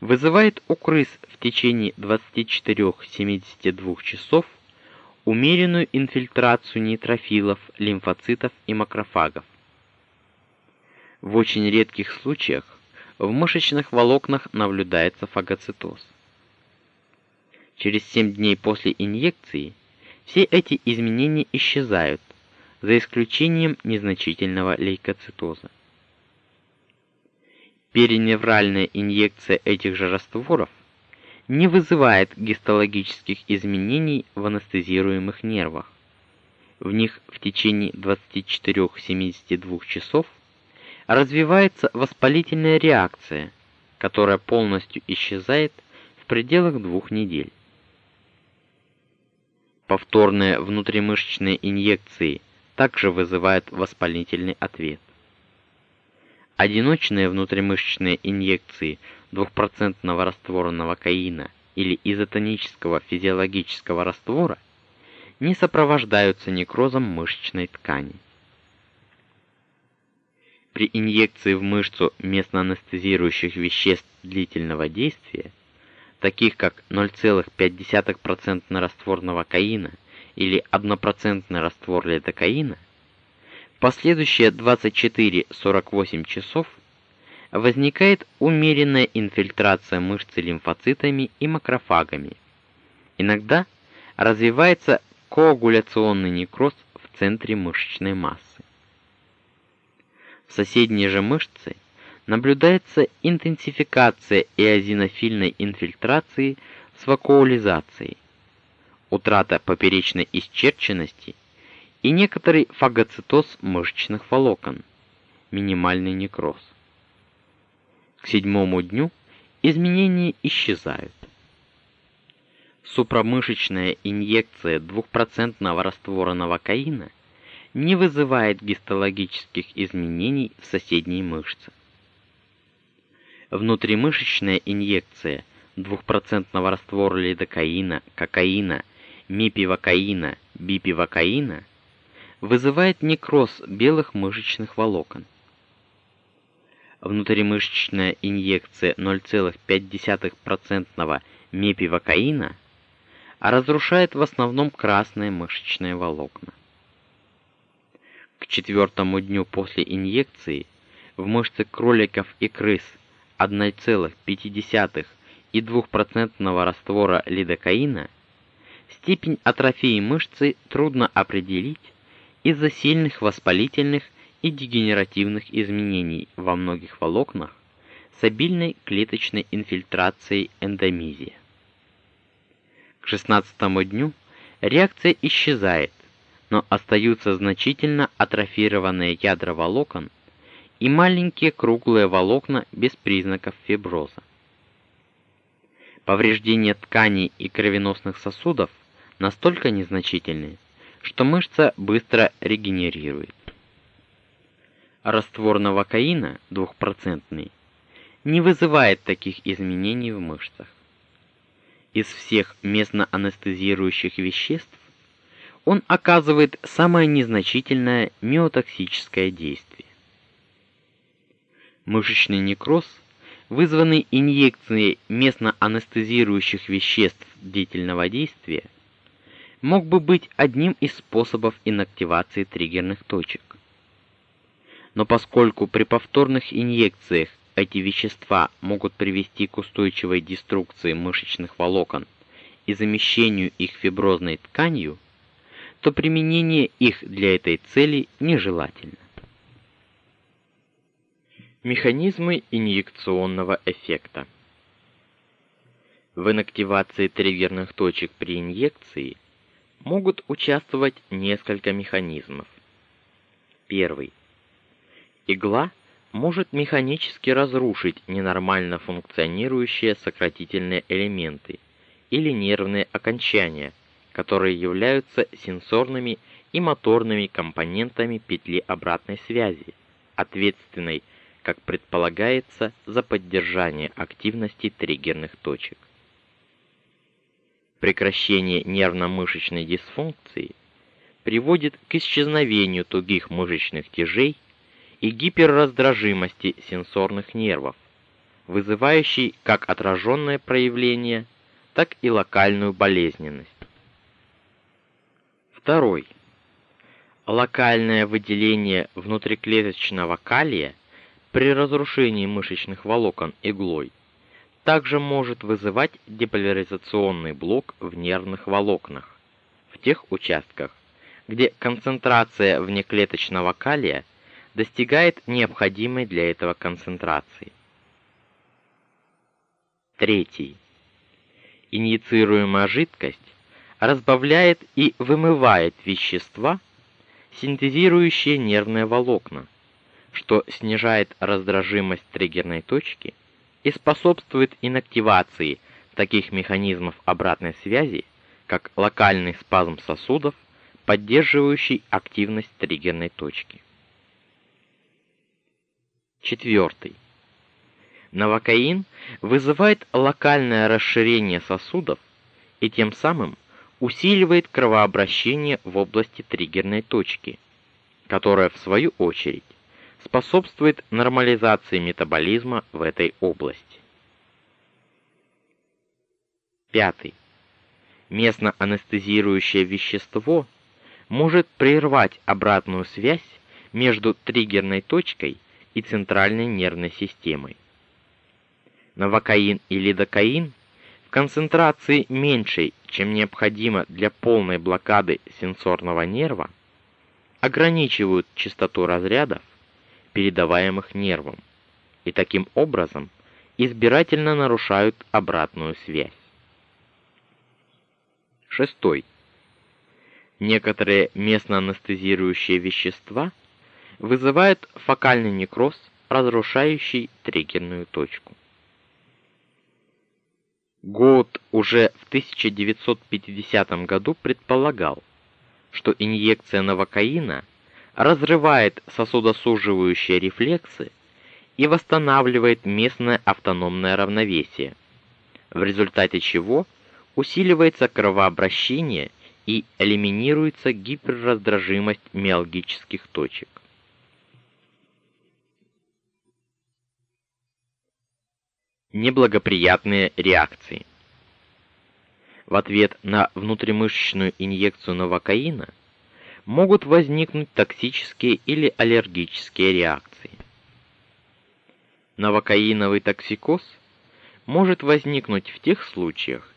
S1: вызывает у крыс в течение 24-72 часов умеренную инфильтрацию нейтрофилов, лимфоцитов и макрофагов в очень редких случаях в мышечных волокнах наблюдается фагоцитоз. Через 7 дней после инъекции все эти изменения исчезают, за исключением незначительного лейкоцитоза. Периневральная инъекция этих же растворов не вызывает гистологических изменений в анестезируемых нервах. В них в течение 24-72 часов развивается воспалительная реакция, которая полностью исчезает в пределах двух недель. Повторные внутримышечные инъекции также вызывают воспалительный ответ. Одиночные внутримышечные инъекции 2% раствора новокаина или изотонического физиологического раствора не сопровождаются некрозом мышечной ткани. При инъекции в мышцу местно-анестезирующих веществ длительного действия, таких как 0,5% раствор новокаина или 1% раствор лидокаина, последующие 24-48 часов возникает умеренная инфильтрация мышцы лимфоцитами и макрофагами. Иногда развивается коагуляционный некроз в центре мышечной массы. В соседней же мышце наблюдается интенсификация эозинофильной инфильтрации с вакуолизацией, утрата поперечной исчерченности и некоторый фагоцитоз мышечных волокон, минимальный некроз. К седьмому дню изменения исчезают. Супрамышечная инъекция 2% раствора новокаина не вызывает гистологических изменений в соседней мышце. Внутримышечная инъекция 2% раствора лидокаина, кокаина, мипивакаина, бипивакаина вызывает некроз белых мышечных волокон. Внутримышечная инъекция 0,5% мипивакаина разрушает в основном красные мышечные волокна. К четвертому дню после инъекции в мышцы кроликов и крыс 1,5 и 2% раствора лидокаина степень атрофии мышцы трудно определить из-за сильных воспалительных и дегенеративных изменений во многих волокнах с обильной клеточной инфильтрацией эндомизия. К 16 дню реакция исчезает, но остаются значительно атрофированные ядра волокон и маленькие круглые волокна без признаков фиброза. Повреждения тканей и кровеносных сосудов настолько незначительны, что мышца быстро регенерирует. Раствор новокаина двухпроцентный не вызывает таких изменений в мышцах. Из всех местно анестезирующих веществ он оказывает самое незначительное миотоксическое действие. Мышечный некроз, вызванный инъекцией местно анестезирующих веществ длительного действия, мог бы быть одним из способов инактивации триггерных точек. Но поскольку при повторных инъекциях эти вещества могут привести к устойчивой деструкции мышечных волокон и замещению их фиброзной тканью, то применение их для этой цели нежелательно. Механизмы инъекционного эффекта. В инактивации триггерных точек при инъекции могут участвовать несколько механизмов. Первый. Игла может механически разрушить ненормально функционирующие сократительные элементы или нервные окончания, которые являются сенсорными и моторными компонентами петли обратной связи, ответственной, как предполагается, за поддержание активности триггерных точек. Прекращение нервно-мышечной дисфункции приводит к исчезновению тугих мышечных тяжей и гиперраздражимости сенсорных нервов, вызывающей как отраженное проявление, так и локальную болезненность. Второй. Локальное выделение внутриклеточного калия при разрушении мышечных волокон иглой также может вызывать деполяризационный блок в нервных волокнах в тех участках, где концентрация внеклеточного калия достигает необходимой для этого концентрации. Третий. Инициируемая жидкость разбавляет и вымывает вещества, синтезирующие нервные волокна, что снижает раздражимость триггерной точки и способствует инактивации таких механизмов обратной связи, как локальный спазм сосудов, поддерживающий активность триггерной точки. Четвертый. Новокаин вызывает локальное расширение сосудов и тем самым усиливает кровообращение в области триггерной точки, которая в свою очередь способствует нормализации метаболизма в этой области. Пятый. Местно анестезирующее вещество может прервать обратную связь между триггерной точкой и центральной нервной системой. Новокаин и лидокаин в концентрации меньшей, чем необходимо для полной блокады сенсорного нерва, ограничивают частоту разрядов, передаваемых нервом, и таким образом избирательно нарушают обратную связь. Шестой. Некоторые местно анестезирующие вещества вызывают фокальный некроз, разрушающий триггерную точку. Год уже в 1950 году предполагал, что инъекция новокаина разрывает сосудосуживающие рефлексы и восстанавливает местное автономное равновесие, в результате чего усиливается кровообращение и элиминируется гиперраздражимость миалгических точек. Неблагоприятные реакции. В ответ на внутримышечную инъекцию новокаина могут возникнуть токсические или аллергические реакции. Новокаиновый токсикоз может возникнуть в тех случаях,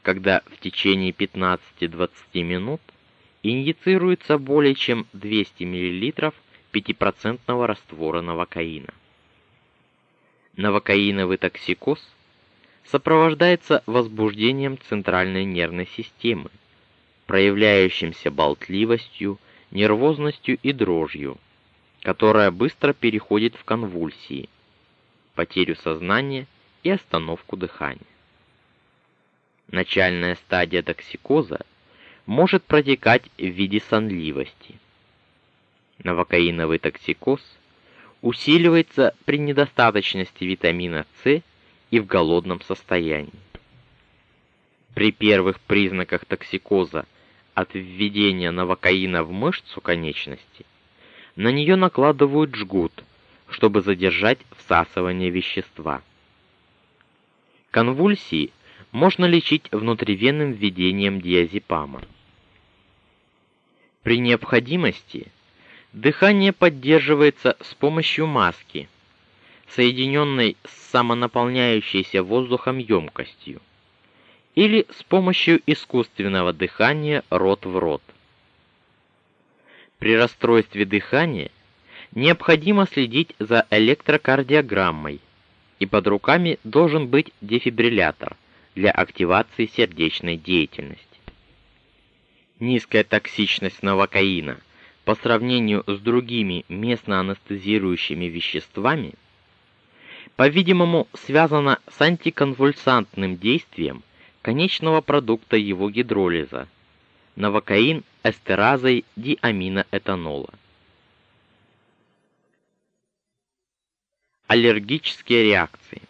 S1: когда в течение 15-20 минут инъецируется более чем 200 мл 5% раствора новокаина. Новокаиновый токсикоз сопровождается возбуждением центральной нервной системы, проявляющимся болтливостью, нервозностью и дрожью, которая быстро переходит в конвульсии, потерю сознания и остановку дыхания. Начальная стадия токсикоза может протекать в виде сонливости. Новокаиновый токсикоз усиливается при недостаточности витамина С и в голодном состоянии. При первых признаках токсикоза от введения новокаина в мышцу конечности на нее накладывают жгут, чтобы задержать всасывание вещества. Конвульсии можно лечить внутривенным введением диазепама. При необходимости дыхание поддерживается с помощью маски, соединенной с самонаполняющейся воздухом емкостью, или с помощью искусственного дыхания рот в рот. При расстройстве дыхания необходимо следить за электрокардиограммой, и под руками должен быть дефибриллятор для активации сердечной деятельности. Низкая токсичность новокаина по сравнению с другими местно анестезирующими веществами по-видимому связана с антиконвульсантным действием конечного продукта его гидролиза новокаин эстеразой диаминоэтанола. Аллергические реакции.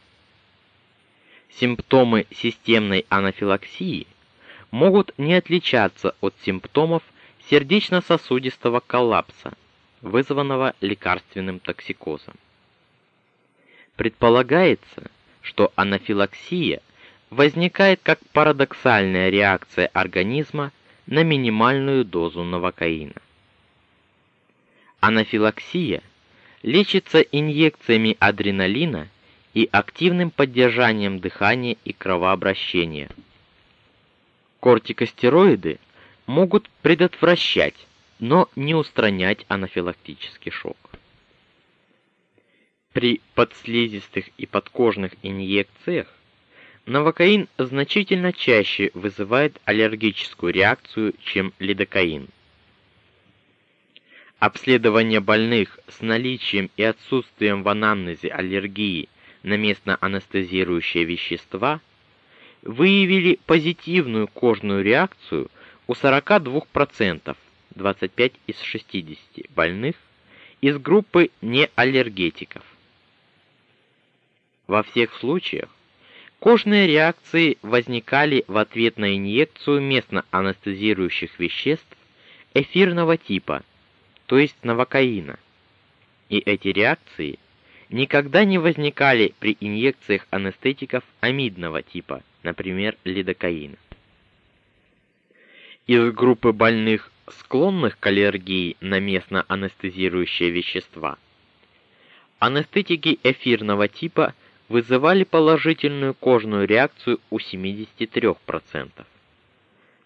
S1: Симптомы системной анафилаксии могут не отличаться от симптомов сердечно-сосудистого коллапса, вызванного лекарственным токсикозом. Предполагается, что анафилаксия возникает как парадоксальная реакция организма на минимальную дозу новокаина. Анафилаксия лечится инъекциями адреналина и активным поддержанием дыхания и кровообращения. Кортикостероиды могут предотвращать, но не устранять анафилактический шок. При подслизистых и подкожных инъекциях Новокаин значительно чаще вызывает аллергическую реакцию, чем лидокаин. Обследование больных с наличием и отсутствием в анамнезе аллергии на местно-анестезирующие вещества выявили позитивную кожную реакцию у 42%, 25 из 60 больных из группы неаллергетиков. Во всех случаях Кожные реакции возникали в ответ на инъекцию местно анестезирующих веществ эфирного типа, то есть новокаина. И эти реакции никогда не возникали при инъекциях анестетиков амидного типа, например, лидокаина. Из группы больных, склонных к аллергии на местно анестезирующие вещества, анестетики эфирного типа – вызывали положительную кожную реакцию у 73%,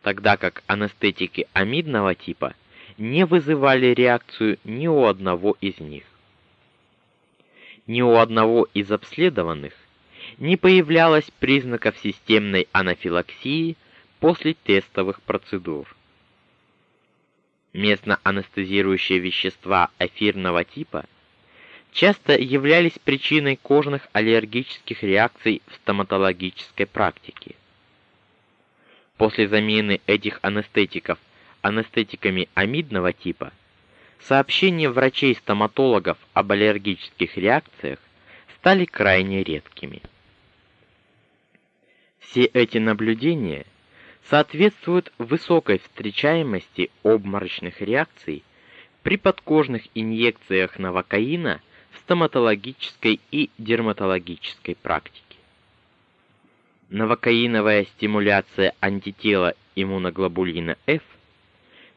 S1: тогда как анестетики амидного типа не вызывали реакцию ни у одного из них. Ни у одного из обследованных не появлялось признаков системной анафилаксии после тестовых процедур. Местно анестезирующие вещества эфирного типа – часто являлись причиной кожных аллергических реакций в стоматологической практике. После замены этих анестетиков анестетиками амидного типа сообщения врачей-стоматологов об аллергических реакциях стали крайне редкими. Все эти наблюдения соответствуют высокой встречаемости обморочных реакций при подкожных инъекциях новокаина стоматологической и дерматологической практике. Новокаиновая стимуляция антитела иммуноглобулина F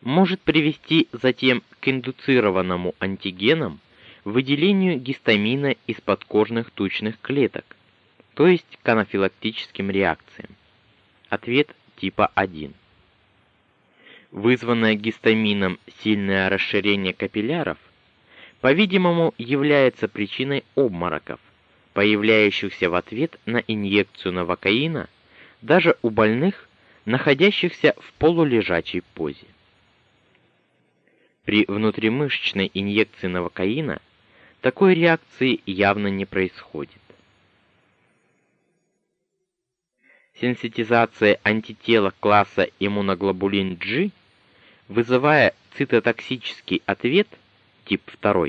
S1: может привести затем к индуцированному антигеном выделению гистамина из подкожных тучных клеток, то есть к анафилактическим реакциям. Ответ типа 1. Вызванное гистамином сильное расширение капилляров, по-видимому, является причиной обмороков, появляющихся в ответ на инъекцию новокаина даже у больных, находящихся в полулежачей позе. При внутримышечной инъекции новокаина такой реакции явно не происходит. Сенситизация антитела класса иммуноглобулин G, вызывая цитотоксический ответ тип 2,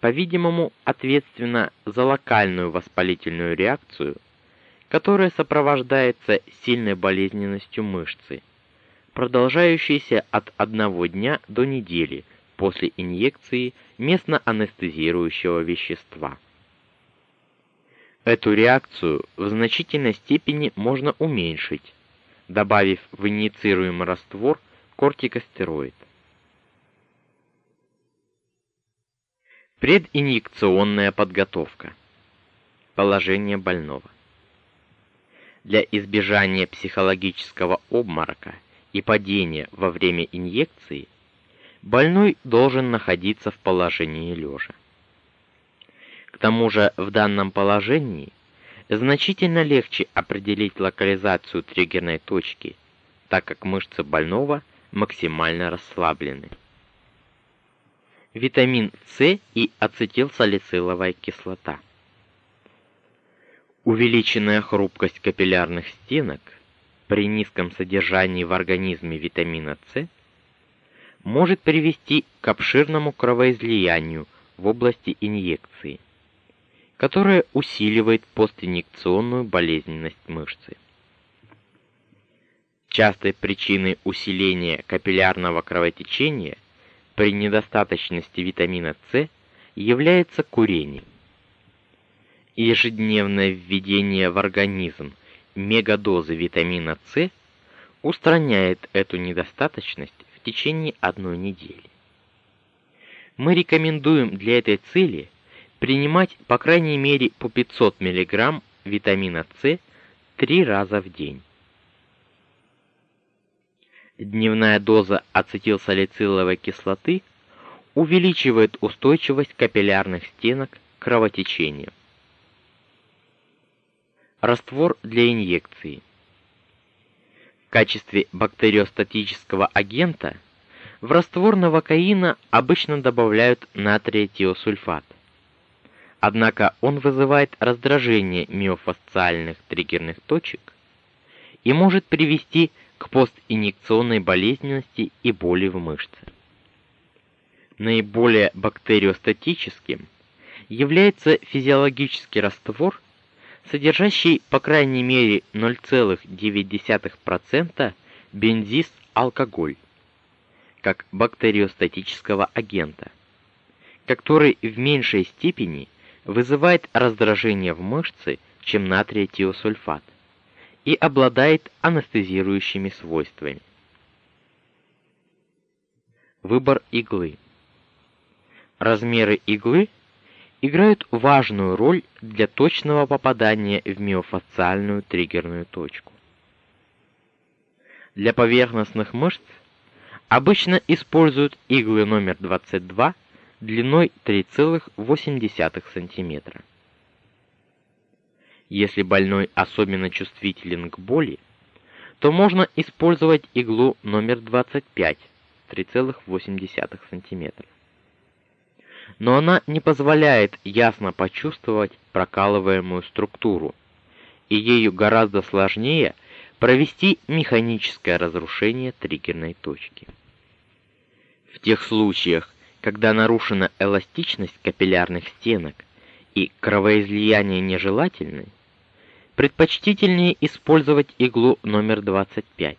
S1: по-видимому, ответственна за локальную воспалительную реакцию, которая сопровождается сильной болезненностью мышцы, продолжающейся от одного дня до недели после инъекции местно-анестезирующего вещества. Эту реакцию в значительной степени можно уменьшить, добавив в инициируемый раствор кортикостероид. Прединъекционная подготовка. Положение больного. Для избежания психологического обморока и падения во время инъекции больной должен находиться в положении лежа. К тому же в данном положении значительно легче определить локализацию триггерной точки, так как мышцы больного максимально расслаблены витамин С и ацетилсалициловая кислота. Увеличенная хрупкость капиллярных стенок при низком содержании в организме витамина С может привести к обширному кровоизлиянию в области инъекции, которое усиливает постинъекционную болезненность мышцы. Частой причиной усиления капиллярного кровотечения – при недостаточности витамина С является курение. Ежедневное введение в организм мегадозы витамина С устраняет эту недостаточность в течение одной недели. Мы рекомендуем для этой цели принимать по крайней мере по 500 мг витамина С 3 раза в день. Дневная доза ацетилсалициловой кислоты увеличивает устойчивость капиллярных стенок к кровотечению. Раствор для инъекции. В качестве бактериостатического агента в раствор новокаина обычно добавляют натрий тиосульфат. Однако он вызывает раздражение миофасциальных триггерных точек и может привести к постинъекционной болезненности и боли в мышце. Наиболее бактериостатическим является физиологический раствор, содержащий по крайней мере 0,9% бензис-алкоголь как бактериостатического агента, который в меньшей степени вызывает раздражение в мышце, чем натрий тиосульфат и обладает анестезирующими свойствами. Выбор иглы. Размеры иглы играют важную роль для точного попадания в миофасциальную триггерную точку. Для поверхностных мышц обычно используют иглы номер 22 длиной 3,8 см. Если больной особенно чувствителен к боли, то можно использовать иглу номер 25, 3,8 см. Но она не позволяет ясно почувствовать прокалываемую структуру, и ею гораздо сложнее провести механическое разрушение триггерной точки. В тех случаях, когда нарушена эластичность капиллярных стенок и кровоизлияние нежелательны, предпочтительнее использовать иглу номер 25.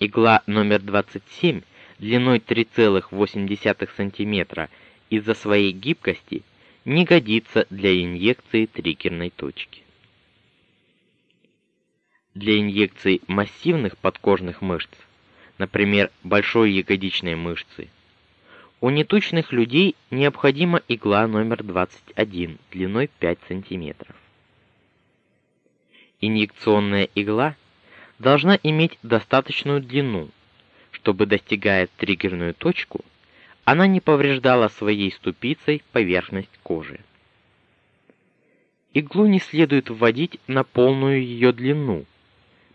S1: Игла номер 27 длиной 3,8 см из-за своей гибкости не годится для инъекции триггерной точки. Для инъекции массивных подкожных мышц, например, большой ягодичной мышцы, у нетучных людей необходима игла номер 21 длиной 5 см. Инъекционная игла должна иметь достаточную длину, чтобы достигая триггерную точку, она не повреждала своей ступицей поверхность кожи. Иглу не следует вводить на полную ее длину,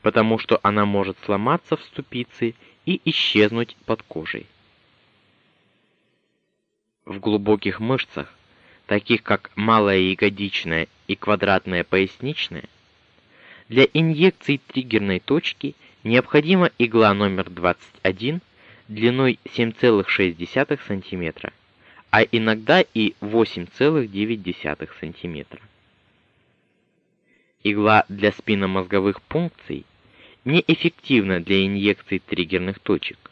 S1: потому что она может сломаться в ступице и исчезнуть под кожей. В глубоких мышцах, таких как малая ягодичная и квадратная поясничная, для инъекции триггерной точки необходима игла номер 21 длиной 7,6 см, а иногда и 8,9 см. Игла для спинномозговых пункций неэффективна для инъекции триггерных точек,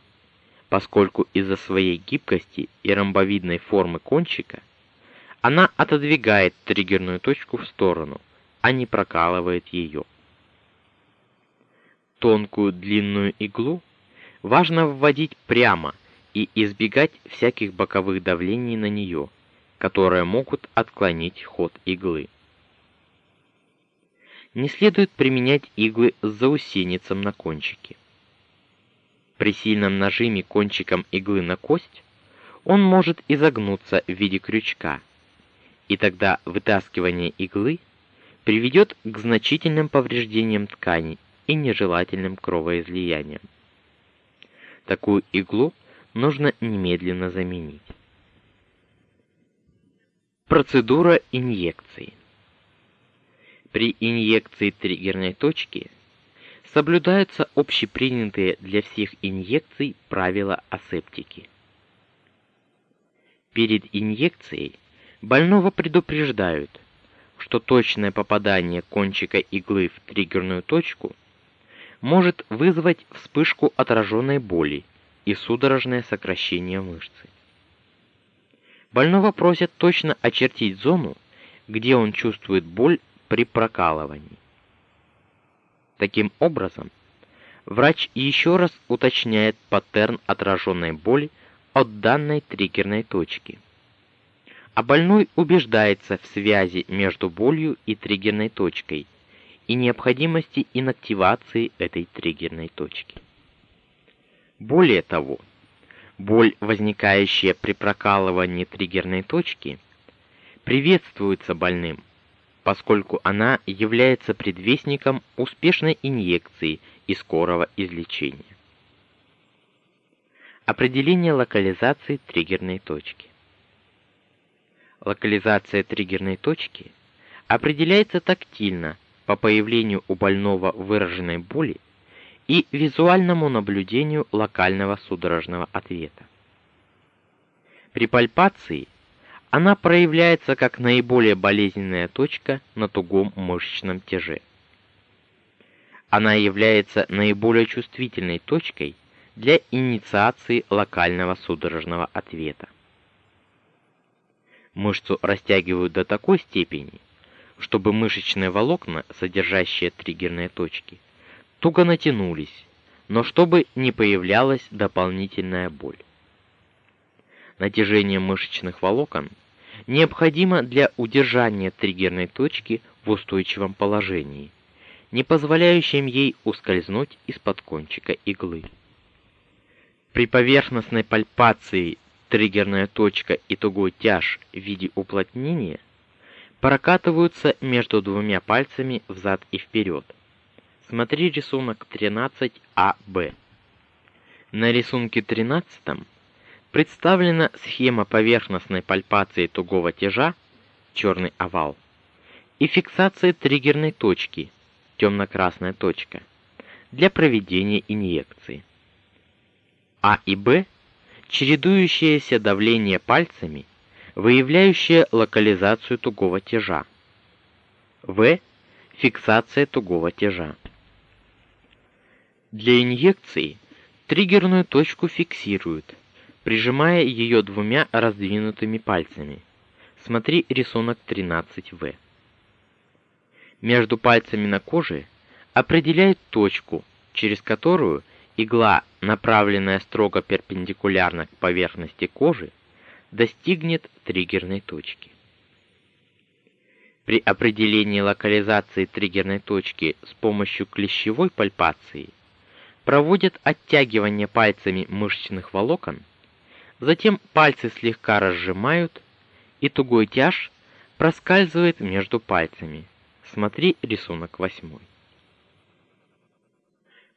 S1: поскольку из-за своей гибкости и ромбовидной формы кончика она отодвигает триггерную точку в сторону, а не прокалывает ее тонкую длинную иглу важно вводить прямо и избегать всяких боковых давлений на нее, которые могут отклонить ход иглы. Не следует применять иглы с заусеницем на кончике. При сильном нажиме кончиком иглы на кость он может изогнуться в виде крючка, и тогда вытаскивание иглы приведет к значительным повреждениям ткани и нежелательным кровоизлиянием. Такую иглу нужно немедленно заменить. Процедура инъекции. При инъекции триггерной точки соблюдаются общепринятые для всех инъекций правила асептики. Перед инъекцией больного предупреждают, что точное попадание кончика иглы в триггерную точку – может вызвать вспышку отраженной боли и судорожное сокращение мышцы. Больного просят точно очертить зону, где он чувствует боль при прокалывании. Таким образом, врач еще раз уточняет паттерн отраженной боли от данной триггерной точки. А больной убеждается в связи между болью и триггерной точкой и необходимости инактивации этой триггерной точки. Более того, боль, возникающая при прокалывании триггерной точки, приветствуется больным, поскольку она является предвестником успешной инъекции и скорого излечения. Определение локализации триггерной точки. Локализация триггерной точки определяется тактильно по появлению у больного выраженной боли и визуальному наблюдению локального судорожного ответа. При пальпации она проявляется как наиболее болезненная точка на тугом мышечном тяже. Она является наиболее чувствительной точкой для инициации локального судорожного ответа. Мышцу растягивают до такой степени, чтобы мышечные волокна, содержащие триггерные точки, туго натянулись, но чтобы не появлялась дополнительная боль. Натяжение мышечных волокон необходимо для удержания триггерной точки в устойчивом положении, не позволяющем ей ускользнуть из-под кончика иглы. При поверхностной пальпации триггерная точка и тугой тяж в виде уплотнения прокатываются между двумя пальцами взад и вперед. Смотри рисунок 13АБ. На рисунке 13 представлена схема поверхностной пальпации тугого тяжа, черный овал, и фиксации триггерной точки, темно-красная точка, для проведения инъекции. А и Б чередующееся давление пальцами – выявляющая локализацию тугого тяжа. В. Фиксация тугого тяжа. Для инъекции триггерную точку фиксируют, прижимая ее двумя раздвинутыми пальцами. Смотри рисунок 13В. Между пальцами на коже определяют точку, через которую игла, направленная строго перпендикулярно к поверхности кожи, достигнет триггерной точки. При определении локализации триггерной точки с помощью клещевой пальпации проводят оттягивание пальцами мышечных волокон, затем пальцы слегка разжимают, и тугой тяж проскальзывает между пальцами. Смотри рисунок 8.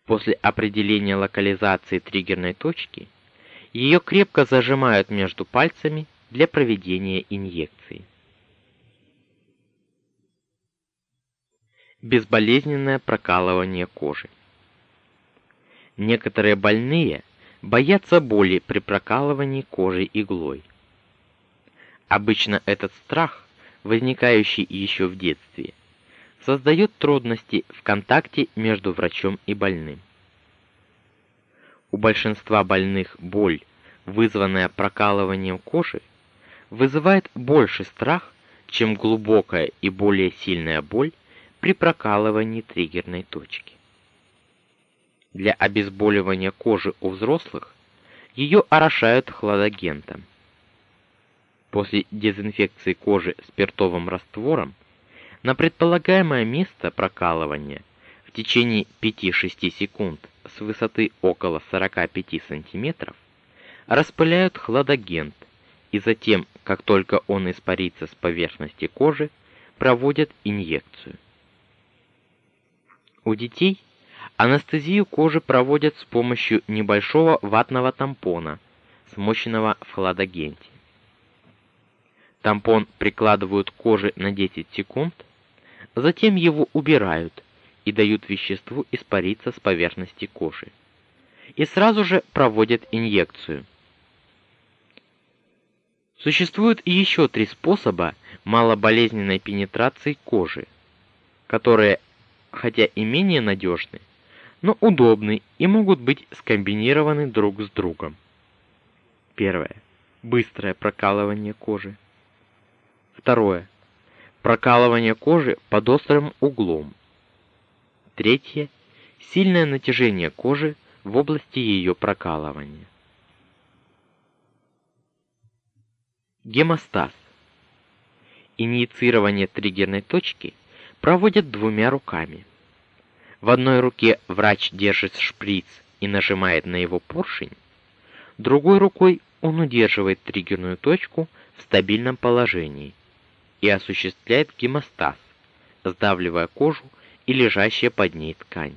S1: После определения локализации триггерной точки ее крепко зажимают между пальцами для проведения инъекции. безболезненное прокалывание кожи. Некоторые больные боятся боли при прокалывании кожи иглой. Обычно этот страх, возникающий еще в детстве, создает трудности в контакте между врачом и больным. У большинства больных боль, вызванная прокалыванием кожи, вызывает больше страх, чем глубокая и более сильная боль, при прокалывании триггерной точки. Для обезболивания кожи у взрослых ее орошают хладагентом. После дезинфекции кожи спиртовым раствором на предполагаемое место прокалывания в течение 5-6 секунд с высоты около 45 см распыляют хладагент и затем, как только он испарится с поверхности кожи, проводят инъекцию. У детей анестезию кожи проводят с помощью небольшого ватного тампона, смоченного в хладагенте. Тампон прикладывают к коже на 10 секунд, затем его убирают и дают веществу испариться с поверхности кожи. И сразу же проводят инъекцию. Существует еще три способа малоболезненной пенетрации кожи, которые хотя и менее надежны, но удобны и могут быть скомбинированы друг с другом. Первое. Быстрое прокалывание кожи. Второе. Прокалывание кожи под острым углом. Третье. Сильное натяжение кожи в области ее прокалывания. Гемостаз. Инициирование триггерной точки проводят двумя руками. В одной руке врач держит шприц и нажимает на его поршень, другой рукой он удерживает триггерную точку в стабильном положении и осуществляет гемостаз, сдавливая кожу и лежащие под ней ткани.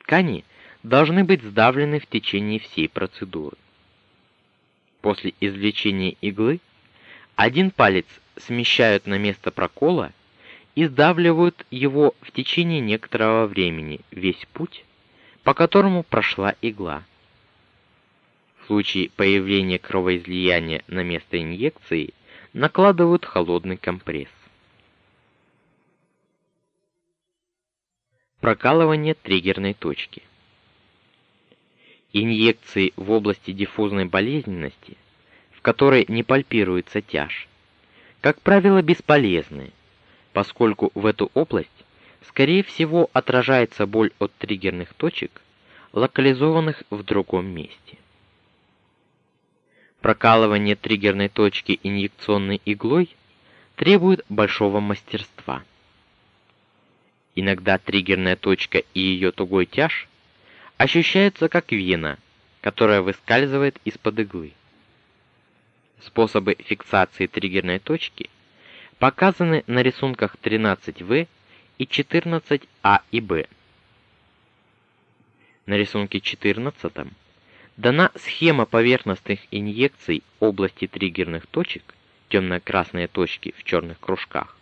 S1: Ткани должны быть сдавлены в течение всей процедуры. После извлечения иглы один палец смещают на место прокола и сдавливают его в течение некоторого времени весь путь, по которому прошла игла. В случае появления кровоизлияния на место инъекции накладывают холодный компресс. Прокалывание триггерной точки. Инъекции в области диффузной болезненности, в которой не пальпируется тяж, как правило, бесполезны поскольку в эту область скорее всего отражается боль от триггерных точек, локализованных в другом месте. Прокалывание триггерной точки инъекционной иглой требует большого мастерства. Иногда триггерная точка и ее тугой тяж ощущаются как вена, которая выскальзывает из-под иглы. Способы фиксации триггерной точки – показаны на рисунках 13В и 14А и Б. На рисунке 14 дана схема поверхностных инъекций области триггерных точек, темно-красные точки в черных кружках,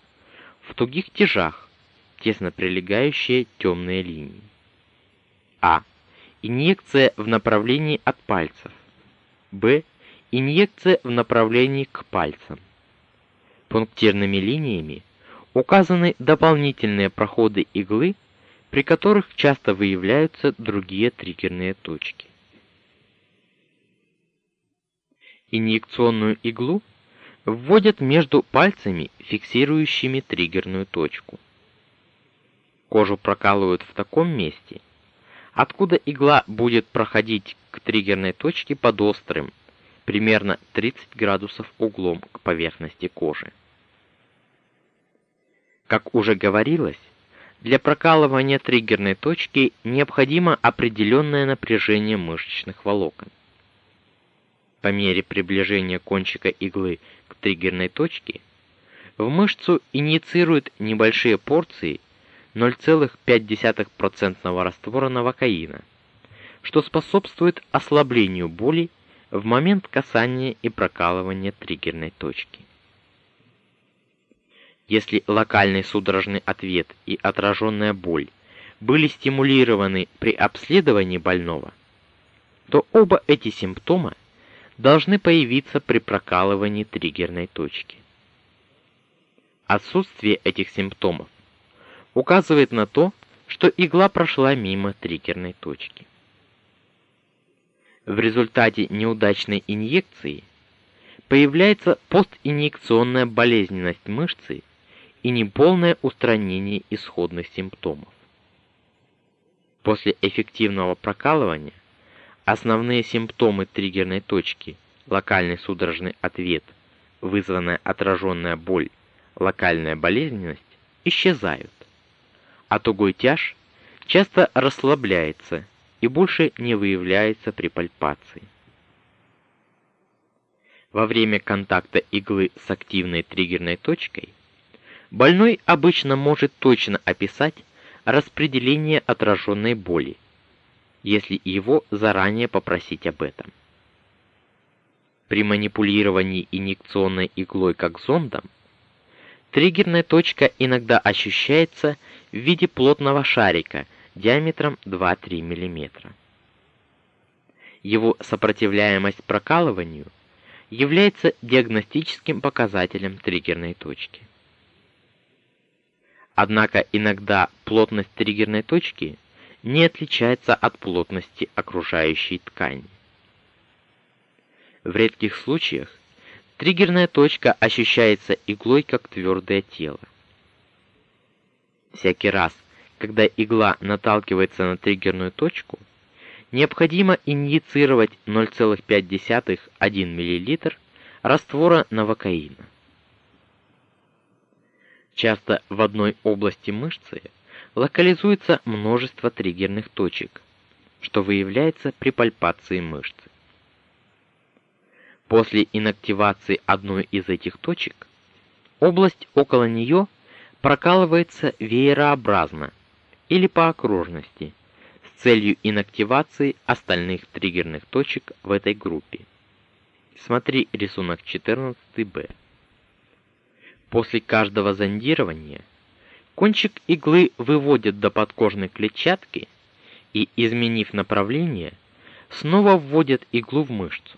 S1: в тугих тяжах, тесно прилегающие темные линии. А. Инъекция в направлении от пальцев. Б. Инъекция в направлении к пальцам пунктирными линиями указаны дополнительные проходы иглы, при которых часто выявляются другие триггерные точки. Инъекционную иглу вводят между пальцами, фиксирующими триггерную точку. Кожу прокалывают в таком месте, откуда игла будет проходить к триггерной точке под острым, примерно 30 градусов углом к поверхности кожи. Как уже говорилось, для прокалывания триггерной точки необходимо определенное напряжение мышечных волокон. По мере приближения кончика иглы к триггерной точке в мышцу инициируют небольшие порции 0,5% раствора новокаина, что способствует ослаблению боли в момент касания и прокалывания триггерной точки. Если локальный судорожный ответ и отраженная боль были стимулированы при обследовании больного, то оба эти симптома должны появиться при прокалывании триггерной точки. Отсутствие этих симптомов указывает на то, что игла прошла мимо триггерной точки. В результате неудачной инъекции появляется постинъекционная болезненность мышцы и неполное устранение исходных симптомов. После эффективного прокалывания Основные симптомы триггерной точки: локальный судорожный ответ, вызванная отраженная боль, локальная болезненность исчезают. А тугой тяж часто расслабляется и больше не выявляется при пальпации. Во время контакта иглы с активной триггерной точкой больной обычно может точно описать распределение отраженной боли если его заранее попросить об этом. При манипулировании инъекционной иглой как зондом триггерная точка иногда ощущается в виде плотного шарика диаметром 2-3 мм. Его сопротивляемость прокалыванию является диагностическим показателем триггерной точки. Однако иногда плотность триггерной точки – не отличается от плотности окружающей ткани. В редких случаях триггерная точка ощущается иглой как твердое тело. Всякий раз, когда игла наталкивается на триггерную точку, необходимо инъецировать 0,5-1 мл раствора новокаина. Часто в одной области мышцы локализуется множество триггерных точек, что выявляется при пальпации мышцы. После инактивации одной из этих точек область около нее прокалывается веерообразно или по окружности с целью инактивации остальных триггерных точек в этой группе. Смотри рисунок 14-б. После каждого зондирования Кончик иглы выводят до подкожной клетчатки и, изменив направление, снова вводят иглу в мышцу.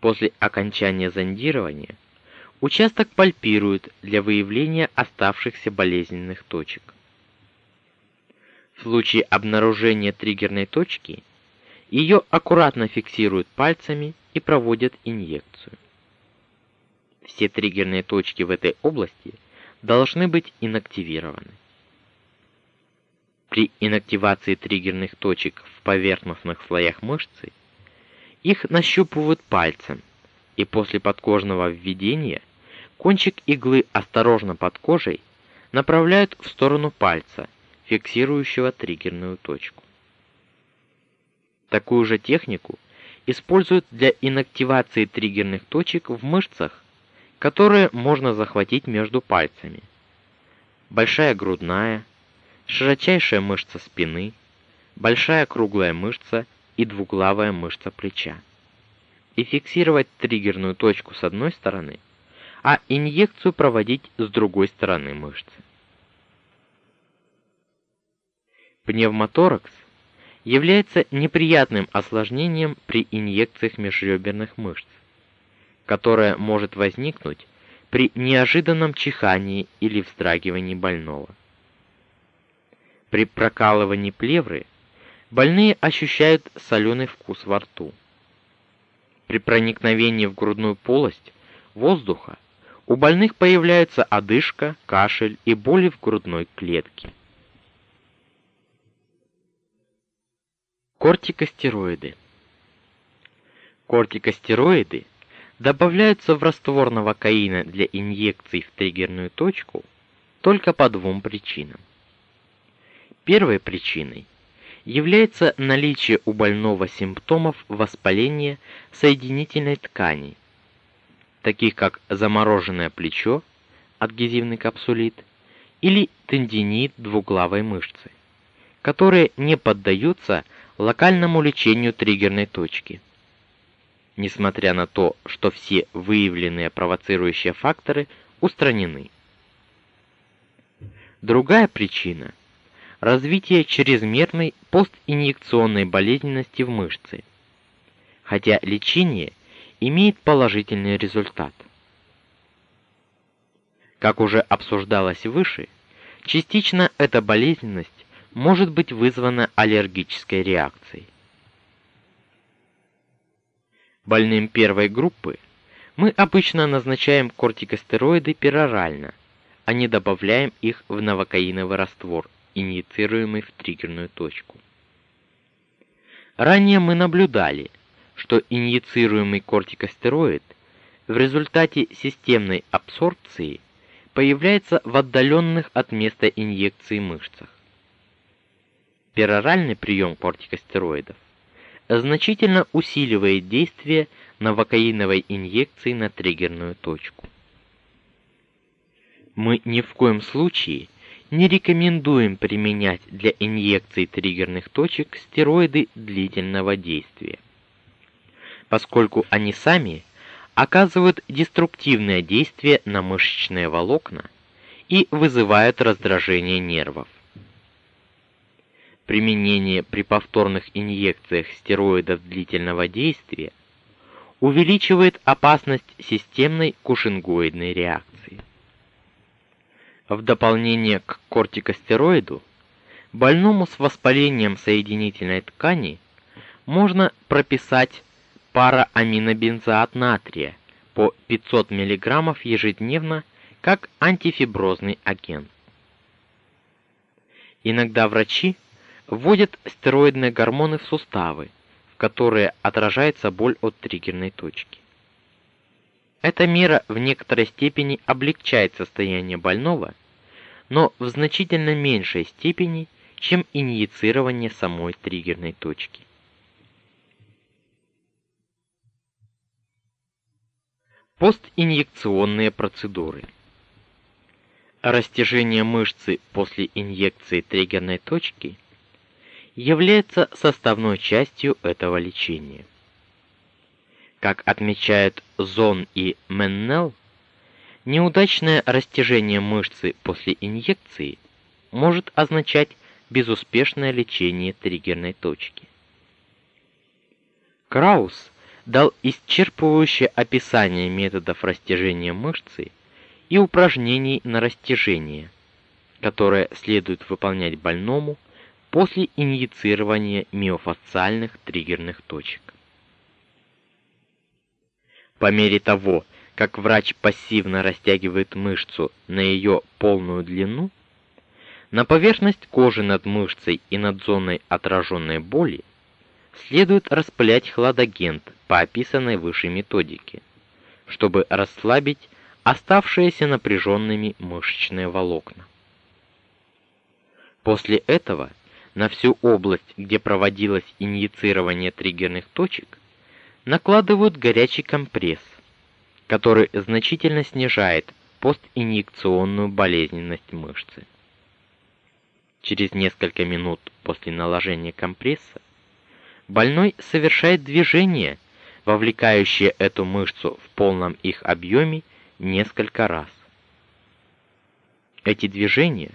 S1: После окончания зондирования участок пальпируют для выявления оставшихся болезненных точек. В случае обнаружения триггерной точки ее аккуратно фиксируют пальцами и проводят инъекцию. Все триггерные точки в этой области – должны быть инактивированы. При инактивации триггерных точек в поверхностных слоях мышцы их нащупывают пальцем, и после подкожного введения кончик иглы осторожно под кожей направляют в сторону пальца, фиксирующего триггерную точку. Такую же технику используют для инактивации триггерных точек в мышцах которые можно захватить между пальцами. Большая грудная, широчайшая мышца спины, большая круглая мышца и двуглавая мышца плеча. И фиксировать триггерную точку с одной стороны, а инъекцию проводить с другой стороны мышцы. Пневмоторакс является неприятным осложнением при инъекциях межреберных мышц которое может возникнуть при неожиданном чихании или вздрагивании больного. При прокалывании плевры больные ощущают соленый вкус во рту. При проникновении в грудную полость воздуха у больных появляется одышка, кашель и боли в грудной клетке. Кортикостероиды. Кортикостероиды добавляются в раствор новокаина для инъекций в триггерную точку только по двум причинам. Первой причиной является наличие у больного симптомов воспаления соединительной ткани, таких как замороженное плечо, адгезивный капсулит, или тендинит двуглавой мышцы, которые не поддаются локальному лечению триггерной точки. Несмотря на то, что все выявленные провоцирующие факторы устранены. Другая причина развитие чрезмерной постинъекционной болезненности в мышце. Хотя лечение имеет положительный результат. Как уже обсуждалось выше, частично эта болезненность может быть вызвана аллергической реакцией. Больным первой группы мы обычно назначаем кортикостероиды перорально, а не добавляем их в новокаиновый раствор, инъецируемый в триггерную точку. Ранее мы наблюдали, что инъецируемый кортикостероид в результате системной абсорбции появляется в отдаленных от места инъекции мышцах. Пероральный прием кортикостероидов значительно усиливает действие новокаиновой инъекции на триггерную точку. Мы ни в коем случае не рекомендуем применять для инъекций триггерных точек стероиды длительного действия, поскольку они сами оказывают деструктивное действие на мышечные волокна и вызывают раздражение нервов. Применение при повторных инъекциях стероидов длительного действия увеличивает опасность системной кушингоидной реакции. В дополнение к кортикостероиду, больному с воспалением соединительной ткани можно прописать парааминобензоат натрия по 500 мг ежедневно как антифиброзный агент. Иногда врачи вводят стероидные гормоны в суставы, в которые отражается боль от триггерной точки. Эта мера в некоторой степени облегчает состояние больного, но в значительно меньшей степени, чем инъецирование самой триггерной точки. Постинъекционные процедуры. Растяжение мышцы после инъекции триггерной точки является составной частью этого лечения. Как отмечают Зон и Меннел, неудачное растяжение мышцы после инъекции может означать безуспешное лечение триггерной точки. Краус дал исчерпывающее описание методов растяжения мышцы и упражнений на растяжение, которые следует выполнять больному после инъецирования миофасциальных триггерных точек. По мере того, как врач пассивно растягивает мышцу на ее полную длину, на поверхность кожи над мышцей и над зоной отраженной боли следует распылять хладагент по описанной выше методике, чтобы расслабить оставшиеся напряженными мышечные волокна. После этого на всю область, где проводилось инъецирование триггерных точек, накладывают горячий компресс, который значительно снижает постинъекционную болезненность мышцы. Через несколько минут после наложения компресса больной совершает движение, вовлекающее эту мышцу в полном их объеме несколько раз. Эти движения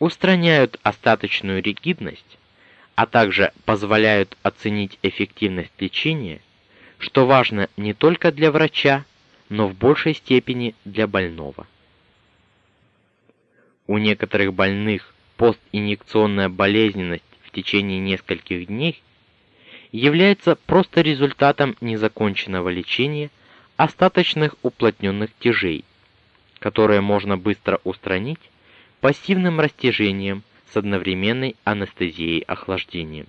S1: устраняют остаточную ригидность, а также позволяют оценить эффективность лечения, что важно не только для врача, но в большей степени для больного. У некоторых больных постинъекционная болезненность в течение нескольких дней является просто результатом незаконченного лечения остаточных уплотненных тяжей, которые можно быстро устранить пассивным растяжением с одновременной анестезией охлаждением.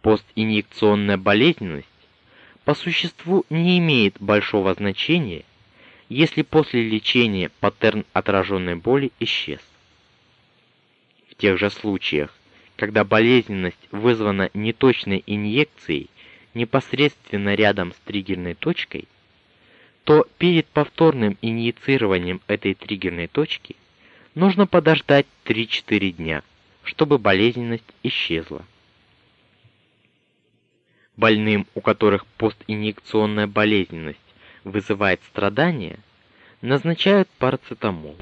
S1: Постинъекционная болезненность по существу не имеет большого значения, если после лечения паттерн отраженной боли исчез. В тех же случаях, когда болезненность вызвана неточной инъекцией непосредственно рядом с триггерной точкой, то перед повторным инъецированием этой триггерной точки нужно подождать 3-4 дня, чтобы болезненность исчезла. Больным, у которых постинъекционная болезненность вызывает страдания, назначают парацетамол.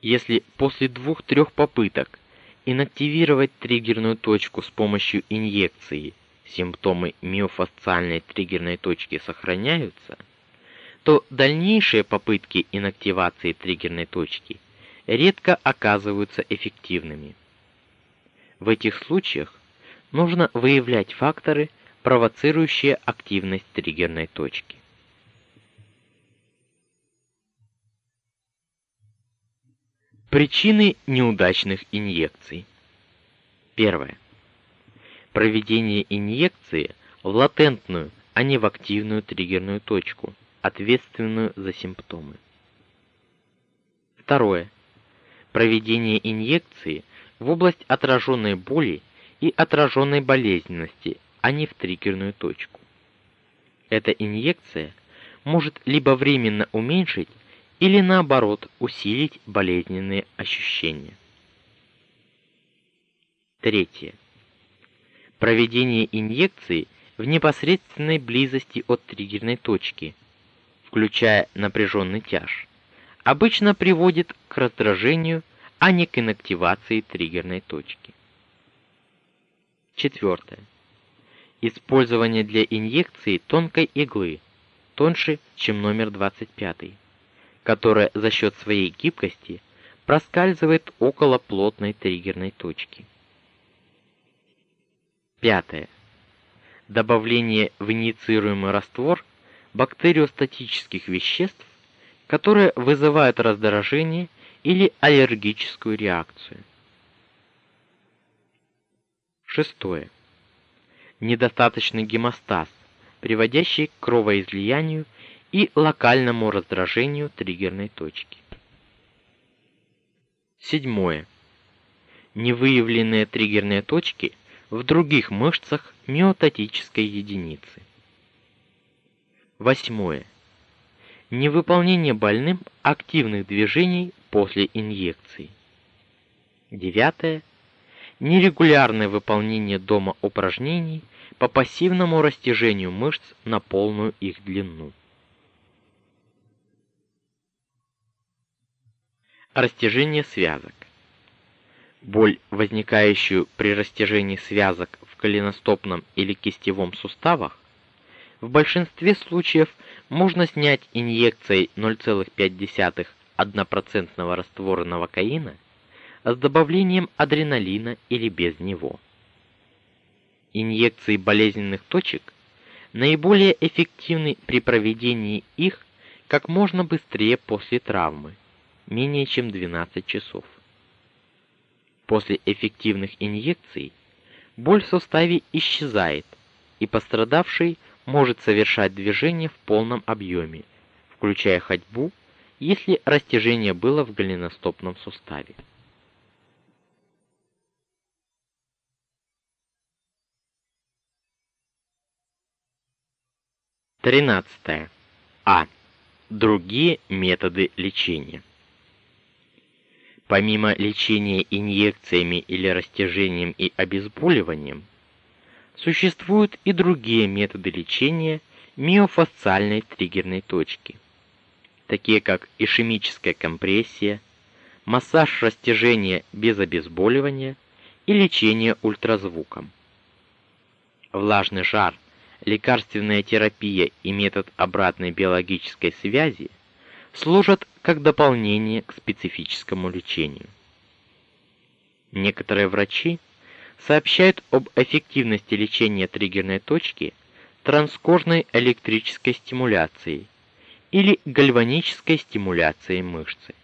S1: Если после двух-трех попыток инактивировать триггерную точку с помощью инъекции симптомы миофасциальной триггерной точки сохраняются, то дальнейшие попытки инактивации триггерной точки редко оказываются эффективными. В этих случаях нужно выявлять факторы, провоцирующие активность триггерной точки. Причины неудачных инъекций. Первое проведение инъекции в латентную, а не в активную триггерную точку, ответственную за симптомы. Второе. Проведение инъекции в область отраженной боли и отраженной болезненности, а не в триггерную точку. Эта инъекция может либо временно уменьшить или наоборот усилить болезненные ощущения. Третье проведение инъекции в непосредственной близости от триггерной точки, включая напряженный тяж, обычно приводит к раздражению, а не к инактивации триггерной точки. Четвертое. Использование для инъекции тонкой иглы, тоньше, чем номер 25, которая за счет своей гибкости проскальзывает около плотной триггерной точки. Пятое. Добавление в инициируемый раствор бактериостатических веществ, которые вызывают раздражение или аллергическую реакцию. Шестое. Недостаточный гемостаз, приводящий к кровоизлиянию и локальному раздражению триггерной точки. Седьмое. Невыявленные триггерные точки – в других мышцах миотатической единицы. Восьмое. Невыполнение больным активных движений после инъекций. Девятое. Нерегулярное выполнение дома упражнений по пассивному растяжению мышц на полную их длину. Растяжение связок. Боль, возникающую при растяжении связок в голеностопном или кистевом суставах, в большинстве случаев можно снять инъекцией 0,5 1% раствора новокаина с добавлением адреналина или без него. Инъекции болезненных точек наиболее эффективны при проведении их как можно быстрее после травмы, менее чем 12 часов. После эффективных инъекций боль в суставе исчезает, и пострадавший может совершать движения в полном объеме, включая ходьбу, если растяжение было в голеностопном суставе. Тринадцатое. А. Другие методы лечения. Помимо лечения инъекциями или растяжением и обезболиванием, существуют и другие методы лечения миофасциальной триггерной точки, такие как ишемическая компрессия, массаж растяжения без обезболивания и лечение ультразвуком. Влажный жар, лекарственная терапия и метод обратной биологической связи служат как дополнение к специфическому лечению. Некоторые врачи сообщают об эффективности лечения триггерной точки транскожной электрической стимуляцией или гальванической стимуляцией мышцы.